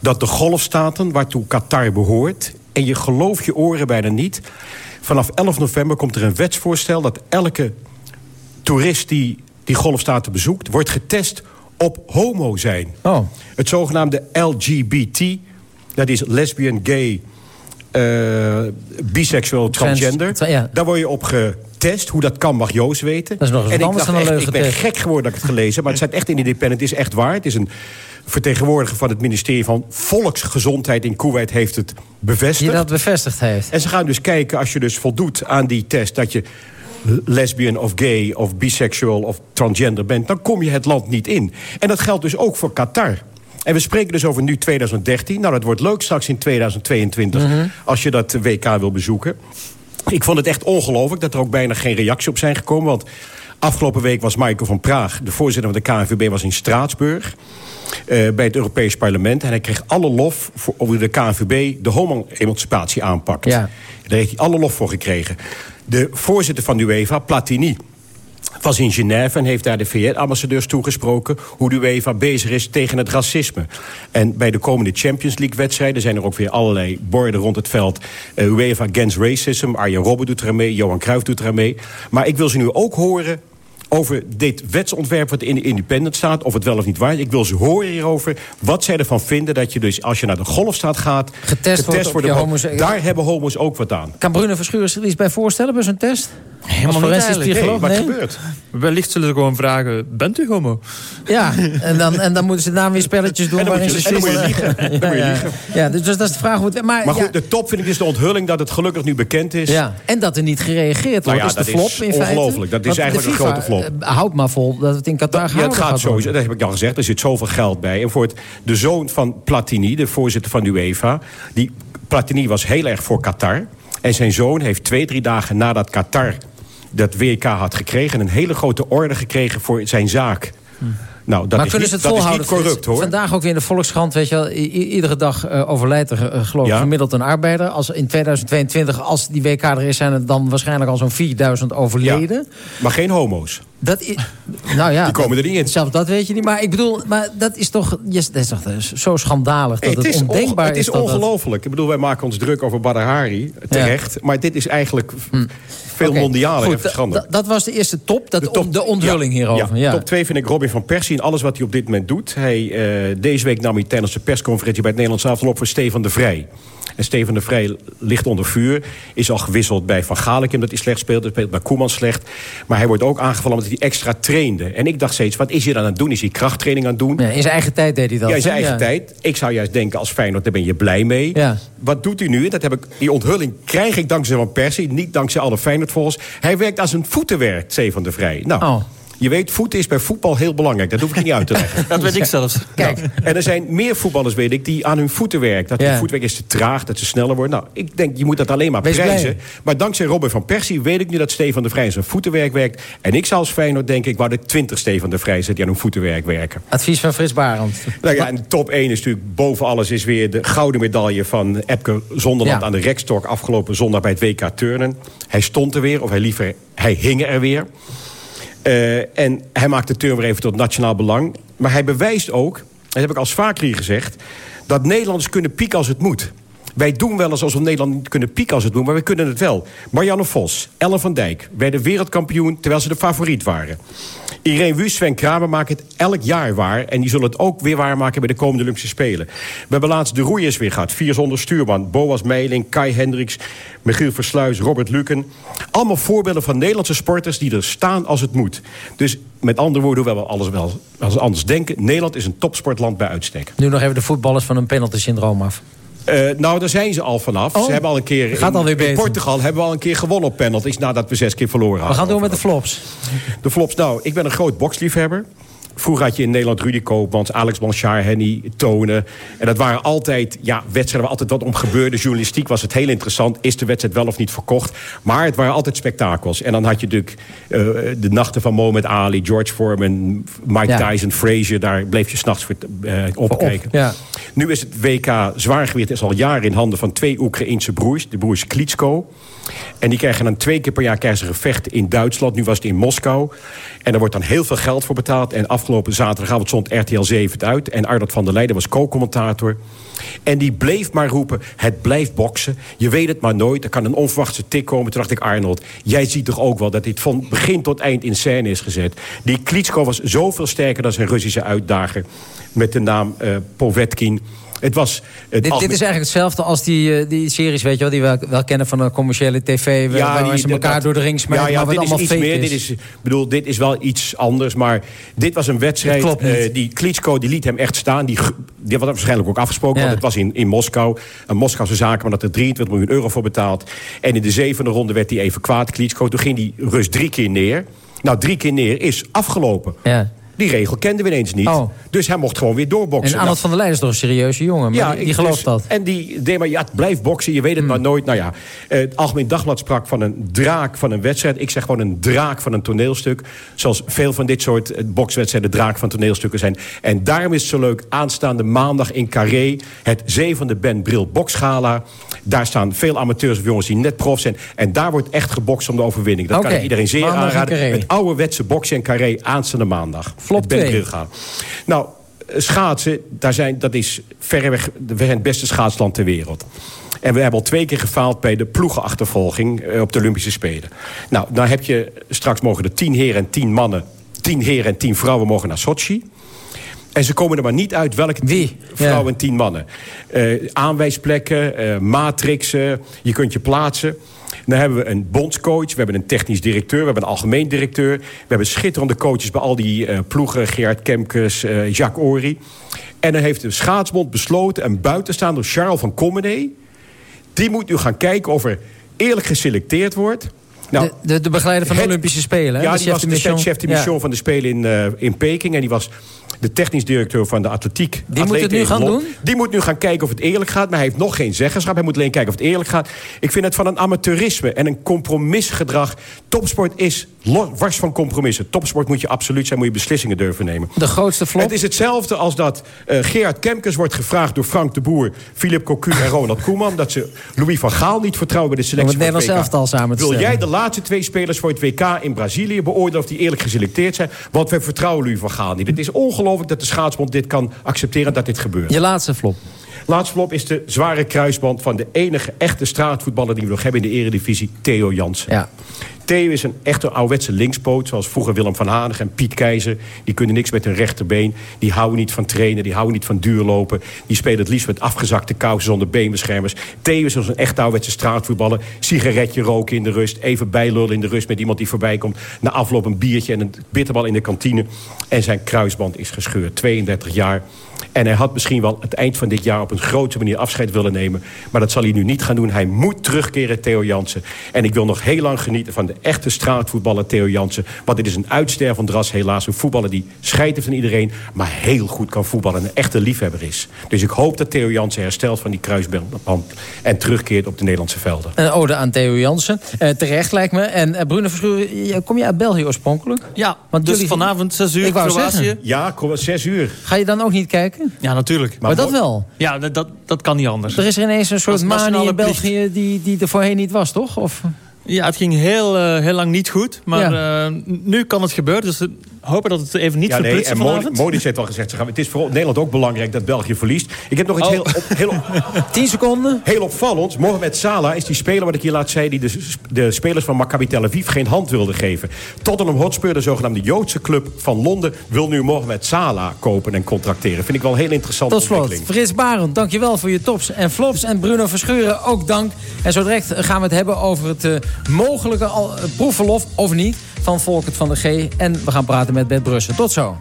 dat de golfstaten waartoe Qatar behoort... en je gelooft je oren bijna niet... vanaf 11 november komt er een wetsvoorstel... dat elke toerist die die golfstaten bezoekt... wordt getest op homo zijn. Oh. Het zogenaamde LGBT, dat is lesbian, gay, eh biseksueel, Trans- transgender. ja. Daar word je op getest. Hoe dat kan mag Joost weten. Dat is nog eens en anders dan een ik ben gek geworden dat ik het gelezen. Maar het staat echt in de Independent. Het is echt waar. Het is een vertegenwoordiger van het ministerie van Volksgezondheid in Kuwait heeft het bevestigd. Die dat bevestigd heeft. En ze gaan dus kijken, als je dus voldoet aan die test... dat je lesbian of gay of biseksual of transgender bent... dan kom je het land niet in. En dat geldt dus ook voor Qatar. En we spreken dus over nu 2013. Nou, dat wordt leuk straks in 2022... als je dat WK wil bezoeken. Ik vond het echt ongelooflijk dat er ook bijna geen reactie op zijn gekomen. Want afgelopen week was Michael van Praag... de voorzitter van de KNVB, was in Straatsburg... eh, bij het Europees Parlement. En hij kreeg alle lof voor hoe de KNVB de homo-emancipatie aanpakt. Ja. Daar heeft hij alle lof voor gekregen. De voorzitter van de UEFA, Platini was in Genève en heeft daar de VN-ambassadeurs toegesproken... hoe de UEFA bezig is tegen het racisme. En bij de komende Champions League-wedstrijden... zijn er ook weer allerlei borden rond het veld. Eh, UEFA Against Racism, Arjen Robben doet er mee... Johan Cruijff doet er mee. Maar ik wil ze nu ook horen over dit wetsontwerp wat in de Independent staat... of het wel of niet waar is. Ik wil ze horen hierover wat zij ervan vinden... dat je dus als je naar de golfstaat gaat... Getest wordt op je homose- Daar hebben homo's ook wat aan. Kan Bruno Verschuren zich iets bij voorstellen bij zo'n test? Helemaal niet psycholoog? Nee, Nee? wat gebeurt? Wellicht zullen ze gewoon vragen, bent u homo? Ja, en dan, en dan moeten ze daarna weer spelletjes doen En dan waarin moet ze je- en dan moet je sjoemelen. liegen. Dan moet je ja, liegen. Ja, dus dat is de vraag hoe het... Maar, Maar ja, goed, de top vind ik dus de onthulling dat het gelukkig nu bekend is. Ja, en dat er niet gereageerd wordt. Nou ja, dat is de dat flop is in feite. ongelooflijk. Dat is eigenlijk een grote flop. eh, houdt maar vol dat het in Qatar Ja, het gaat gaat sowieso. Dat heb ik al gezegd. Er zit zoveel geld bij. En voor het, de zoon van Platini, de voorzitter van de UEFA... Die, Platini was heel erg voor Qatar. En zijn zoon heeft twee, drie dagen nadat Qatar dat WK had gekregen... een hele grote orde gekregen voor zijn zaak. Nou, dat, maar is kunnen niet, ze het dat is volhouden? niet corrupt, hoor. Vandaag ook weer in de Volkskrant, weet je wel... iedere dag eh, overlijdt er eh, geloof ik Ja. gemiddeld een arbeider. Als in 2022, als die WK er is... zijn er dan waarschijnlijk al zo'n 4000 overleden. Maar geen homo's. Dat is, nou ja, Die komen er niet in. Zelfs dat weet je niet. Maar ik bedoel, maar dat is toch, yes, dat is toch eh, zo schandalig... dat Hey, het, is ondenkbaar het is dat- ongelooflijk. Ik bedoel, wij maken ons druk over Badr Hari, terecht. Maar dit is eigenlijk veel Oké, mondialer en Dat was de eerste top, dat, top- de onthulling ja, hierover. Ja. Top 2 vind ik Robin van Persie en alles wat hij op dit moment doet. Hij, eh, deze week nam hij tijdens de persconferentie bij het Nederlands elftal op voor Stefan de Vrij. En Stefan de Vrij ligt onder vuur. Is al gewisseld bij Van Gaalek omdat hij slecht speelt. Hij speelt bij Koeman slecht. Maar hij wordt ook aangevallen omdat hij extra trainde. En ik dacht steeds, wat is hij dan aan het doen? Is hij krachttraining aan het doen? Ja, in zijn eigen tijd deed hij dat. Ja, in zijn eigen Ja. tijd. Ik zou juist denken als Feyenoord, daar ben je blij mee. Ja. Wat doet hij nu? Dat heb ik, die onthulling krijg ik dankzij Van Persie. Niet dankzij alle Feyenoord-volgers. Hij werkt als een voetenwerk, Stefan de Vrij. Nou, Oh. Je weet, voeten is bij voetbal heel belangrijk. Dat hoef ik je niet uit te leggen. Dat weet ik zelfs. Kijk. En er zijn meer voetballers, weet ik, die aan hun voeten werken. Dat Ja. hun voetwerk is te traag, dat ze sneller worden. Nou, ik denk, je moet dat alleen maar Wees prijzen. blij. Maar dankzij Robin van Persie weet ik nu dat Stefan de Vrij zijn voetenwerk werkt. En ik zou als Feyenoord denken, ik wou de 20 Stefan de Vrij die aan hun voetenwerk werken. Advies van Frits Barend. Nou ja, en top 1 is natuurlijk boven alles is weer de gouden medaille van Epke Zonderland Ja. aan de rekstok afgelopen zondag bij het WK Turnen. Hij stond er weer, of hij liever, hij hing er weer. Eh, en hij maakt de turn weer even tot nationaal belang. Maar hij bewijst ook, dat heb ik als vaker hier gezegd... dat Nederlanders kunnen pieken als het moet. Wij doen wel eens alsof Nederland niet kunnen pieken als het moet... maar we kunnen het wel. Marianne Vos, Ellen van Dijk werden wereldkampioen... terwijl ze de favoriet waren. Irene Wust, Sven Kramer maken het elk jaar waar. En die zullen het ook weer waarmaken bij de komende Olympische Spelen. We hebben laatst de roeiers weer gehad. Vier zonder stuurman. Boas Meiling, Kai Hendricks, Michiel Versluis, Robert Luken. Allemaal voorbeelden van Nederlandse sporters die er staan als het moet. Dus met andere woorden, hoewel we alles wel als anders denken... Nederland is een topsportland bij uitstek. Nu nog even de voetballers van een penalty-syndroom af. Uh, nou, daar zijn ze al vanaf. Oh, ze hebben al een keer in. Portugal hebben we al een keer gewonnen op penalties nadat we zes keer verloren hadden. We gaan door met de flops. De flops. Nou, ik ben een groot boksliefhebber. Vroeger had je in Nederland Rudy Koopmans, Alex Blanchard, Henny Tonen. En dat waren altijd ja, wedstrijden waar altijd wat om gebeurde. Journalistiek was het heel interessant. Is de wedstrijd wel of niet verkocht? Maar het waren altijd spektakels. En dan had je natuurlijk uh, de nachten van Mohamed Ali, George Foreman, Mike Ja. Tyson, Frazier. Daar bleef je s'nachts voor uh, opkijken. Ja. Nu is het WK zwaargewicht is al jaren in handen van twee Oekraïense broers. De broers Klitschko. En die krijgen dan twee keer per jaar krijgen in Duitsland. Nu was het in Moskou. En daar wordt dan heel veel geld voor betaald. En afgelopen zaterdagavond zond RTL 7 het uit. En Ardot van der Leijden was co-commentator. En die bleef maar roepen, het blijft boksen. Je weet het maar nooit, er kan een onverwachte tik komen. Toen dacht ik, Arnold, jij ziet toch ook wel... dat dit van begin tot eind in scène is gezet. Die Klitschko was zoveel sterker dan zijn Russische uitdager... met de naam uh, Povetkin... Het was het Dit, dit is eigenlijk hetzelfde als die, uh, die series, weet je wel, die we wel, kennen van een commerciële tv. Waar, ja, waar ze elkaar dat, door de ring smijten, ja, ja, maar dit is iets meer. is. Dit is, bedoel, dit is wel iets anders, maar dit was een wedstrijd. klopt niet. Uh, die Klitschko die liet hem echt staan. Die, die was waarschijnlijk ook afgesproken, Ja. want het was in, in Moskou. Een Moskouse zaak, maar dat er 23 miljoen euro voor betaald. En in de zevende ronde werd hij even kwaad, Klitschko. Toen ging die Rus drie keer neer. Nou, drie keer neer is afgelopen. Ja. Die regel kenden we ineens niet. Oh. Dus hij mocht gewoon weer doorboksen. En Arnold Nou, van der Leijden is toch een serieuze jongen, maar die, die ik- gelooft dus- dat. En die deed maar, ja, het blijft boksen, je weet het Hmm. maar nooit. Nou ja, eh, het Algemeen Dagblad sprak van een draak van een wedstrijd. Ik zeg gewoon een draak van een toneelstuk. Zoals veel van dit soort eh, bokswedstrijden draak van toneelstukken zijn. En daarom is het zo leuk, aanstaande maandag in Carré... het zevende Ben Bril Boksgala. Daar staan veel amateurs of jongens die net prof zijn. En daar wordt echt gebokst om de overwinning. Dat kan ik iedereen zeer maandag aanraden. Het ouderwetse boksen in Carré aanstaande maandag. Flop Gala. Nou, schaatsen, daar zijn, dat is verreweg we zijn het beste schaatsland ter wereld. En we hebben al twee keer gefaald bij de ploegenachtervolging eh, op de Olympische Spelen. Nou, dan heb je straks mogen er tien heren en tien mannen... tien heren en tien vrouwen mogen naar Sochi. En ze komen er maar niet uit welke tien vrouwen en tien mannen. Eh, aanwijsplekken, eh, matrixen, je kunt je plaatsen. Dan hebben we een bondscoach, we hebben een technisch directeur... we hebben een algemeen directeur. We hebben schitterende coaches bij al die eh, ploegen... Gerard Kemkes, eh, Jacques Ory. En dan heeft de schaatsbond besloten... een buitenstaander Charles van Commenee... die moet nu gaan kijken of er eerlijk geselecteerd wordt... Nou, de, de, de begeleider van de het- Olympische Spelen. ja, die chef was de mission. chef de Ja. mission van de Spelen in, eh, in Peking. En die was de technisch directeur van de atletiek. Die moet het nu gaan doen? Die moet nu gaan kijken of het eerlijk gaat. Maar hij heeft nog geen zeggenschap. Hij moet alleen kijken of het eerlijk gaat. Ik vind het van een amateurisme en een compromisgedrag. Topsport is wars van compromissen. Topsport moet je absoluut zijn. Moet je beslissingen durven nemen. De grootste flop. Het is hetzelfde als dat eh, Gerard Kemkes wordt gevraagd door Frank de Boer... Philip Cocu en Ronald Koeman... dat ze Louis van Gaal niet vertrouwen bij de selectie Om het van Nederlands elftal samen te Wil jij de laatste twee spelers voor het WK in Brazilië beoordelen... of die eerlijk geselecteerd zijn? Want we vertrouwen Louis van Gaal niet. Het is ongelooflijk dat de schaatsbond dit kan accepteren dat dit gebeurt. Je laatste flop. Laatste flop is de zware kruisband van de enige echte straatvoetballer... die we nog hebben in de eredivisie, Theo Jansen. Ja. Theo is een echte ouderwetse linkspoot, zoals vroeger Willem van Hanegem en Piet Keizer. Die kunnen niks met hun rechterbeen. Die houden niet van trainen, die houden niet van duurlopen. Die spelen het liefst met afgezakte kousen zonder beenbeschermers. Theo is als een echt ouderwetse straatvoetballer. Sigaretje roken in de rust, even bijlullen in de rust met iemand die voorbij komt. Na afloop een biertje en een bitterbal in de kantine. En zijn kruisband is gescheurd, 32 jaar. En hij had misschien wel het eind van dit jaar op een grote manier afscheid willen nemen. Maar dat zal hij nu niet gaan doen. Hij moet terugkeren, Theo Jansen. En ik wil nog heel lang genieten van de echte straatvoetballer Theo Jansen. Want dit is een uitstervend ras helaas. Een voetballer die scheid heeft aan iedereen. Maar heel goed kan voetballen. En een echte liefhebber is. Dus ik hoop dat Theo Jansen herstelt van die kruisband. En terugkeert op de Nederlandse velden. Een ode aan Theo Jansen. Eh, terecht lijkt me. En eh, Bruno Verschuren, kom je uit België oorspronkelijk? Ja, Want dus jullie- vanavond 6 uur Ik wou Kroatië. zeggen. Ja, kom, zes uur. Ga je dan ook niet kijken? Ja, natuurlijk. Maar, dat wel. Ja, dat, dat, kan niet anders. Er is er ineens een soort manie nationale in België die, die er voorheen niet was, toch? Of... Ja, het ging heel, eh, heel lang niet goed. Maar eh, nu kan het gebeuren. Dus hopen dat het even niet Ja, nee, en vanavond. Modi, Modi heeft al gezegd, ze gaan- het is voor Nederland ook belangrijk dat België verliest. Ik heb nog iets Oh. heel, op, heel, 10 seconden. heel opvallends. Mohamed Salah is die speler wat ik hier laat zei... die de, de spelers van Maccabi Tel Aviv geen hand wilde geven. Tottenham Hotspur, de zogenaamde Joodse club van Londen... wil nu Mohamed Salah kopen en contracteren. Vind ik wel een heel interessante Tot slot. Frits Barend, dankjewel voor je tops en flops. En Bruno Verscheuren, ook dank. En zo direct gaan we het hebben over het eh, mogelijke al, proefverlof, of niet... van Volkert van de G. En we gaan praten met Bert Brussen. Tot zo.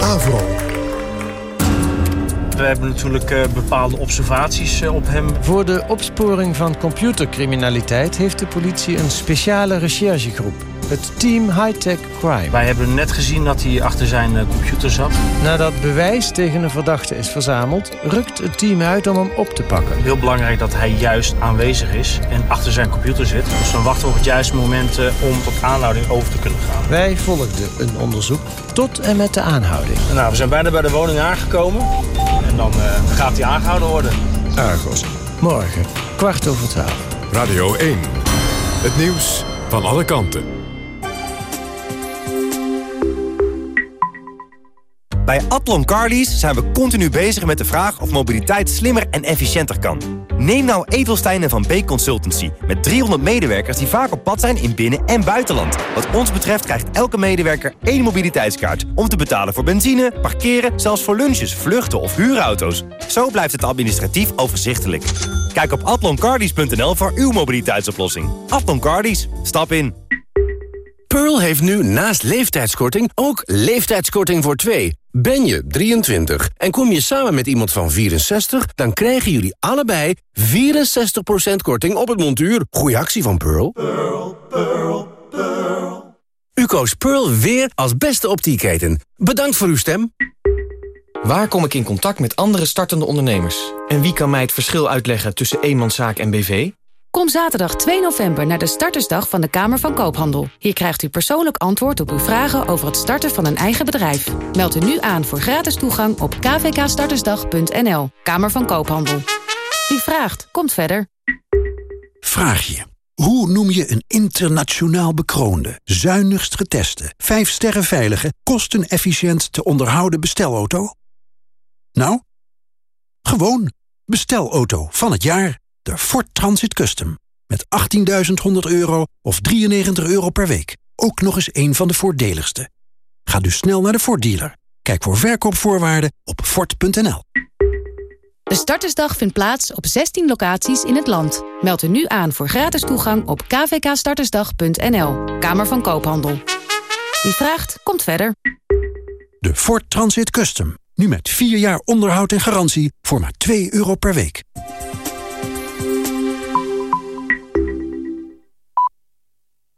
Avro. We hebben natuurlijk eh, bepaalde observaties eh, op hem. Voor de opsporing van computercriminaliteit heeft de politie een speciale recherchegroep. Het Team High-Tech Crime. Wij hebben net gezien dat hij achter zijn eh, computer zat. Nadat bewijs tegen een verdachte is verzameld, rukt het team uit om hem op te pakken. Heel belangrijk dat hij juist aanwezig is en achter zijn computer zit. Dus dan wachten we op het juiste moment eh, om tot aanhouding over te kunnen gaan. Wij volgden een onderzoek tot en met de aanhouding. Nou, we zijn bijna bij de woning aangekomen. En dan eh, gaat hij aangehouden worden. Argos. Morgen, kwart over twaalf. Radio 1. Het nieuws van alle kanten. Bij Atlon Carlies zijn we continu bezig met de vraag of mobiliteit slimmer en efficiënter kan. Neem nou Edelstein en Van Beek Consultancy met 300 medewerkers die vaak op pad zijn in binnen- en buitenland. Wat ons betreft krijgt elke medewerker één mobiliteitskaart om te betalen voor benzine, parkeren, zelfs voor lunches, vluchten of huurauto's. Zo blijft het administratief overzichtelijk. Kijk op atloncarlies.nl voor uw mobiliteitsoplossing. Atlon Carlies, stap in. Pearl heeft nu naast leeftijdskorting ook leeftijdskorting voor twee. Ben je 23 en kom je samen met iemand van 64... dan krijgen jullie allebei 64% korting op het montuur. Goeie actie van Pearl. U koos Pearl weer als beste optieketen. Bedankt voor uw stem. Waar kom ik in contact met andere startende ondernemers? En wie kan mij het verschil uitleggen tussen eenmanszaak en BV? Kom zaterdag 2 november naar de startersdag van de Kamer van Koophandel. Hier krijgt u persoonlijk antwoord op uw vragen over het starten van een eigen bedrijf. Meld u nu aan voor gratis toegang op kvkstartersdag.nl. Kamer van Koophandel. Wie vraagt, komt verder. Vraag je. Hoe noem je een internationaal bekroonde, zuinigst geteste, 5 sterren veilige, kostenefficiënt te onderhouden bestelauto? Nou, gewoon bestelauto van het jaar. De Ford Transit Custom. Met 18.100 euro of 93 euro per week. Ook nog eens een van de voordeligste. Ga dus snel naar de Ford dealer. Kijk voor verkoopvoorwaarden op Ford.nl. De startersdag vindt plaats op 16 locaties in het land. Meld u nu aan voor gratis toegang op kvkstartersdag.nl. Kamer van Koophandel. Wie vraagt, komt verder. De Ford Transit Custom. Nu met 4 jaar onderhoud en garantie voor maar 2 euro per week.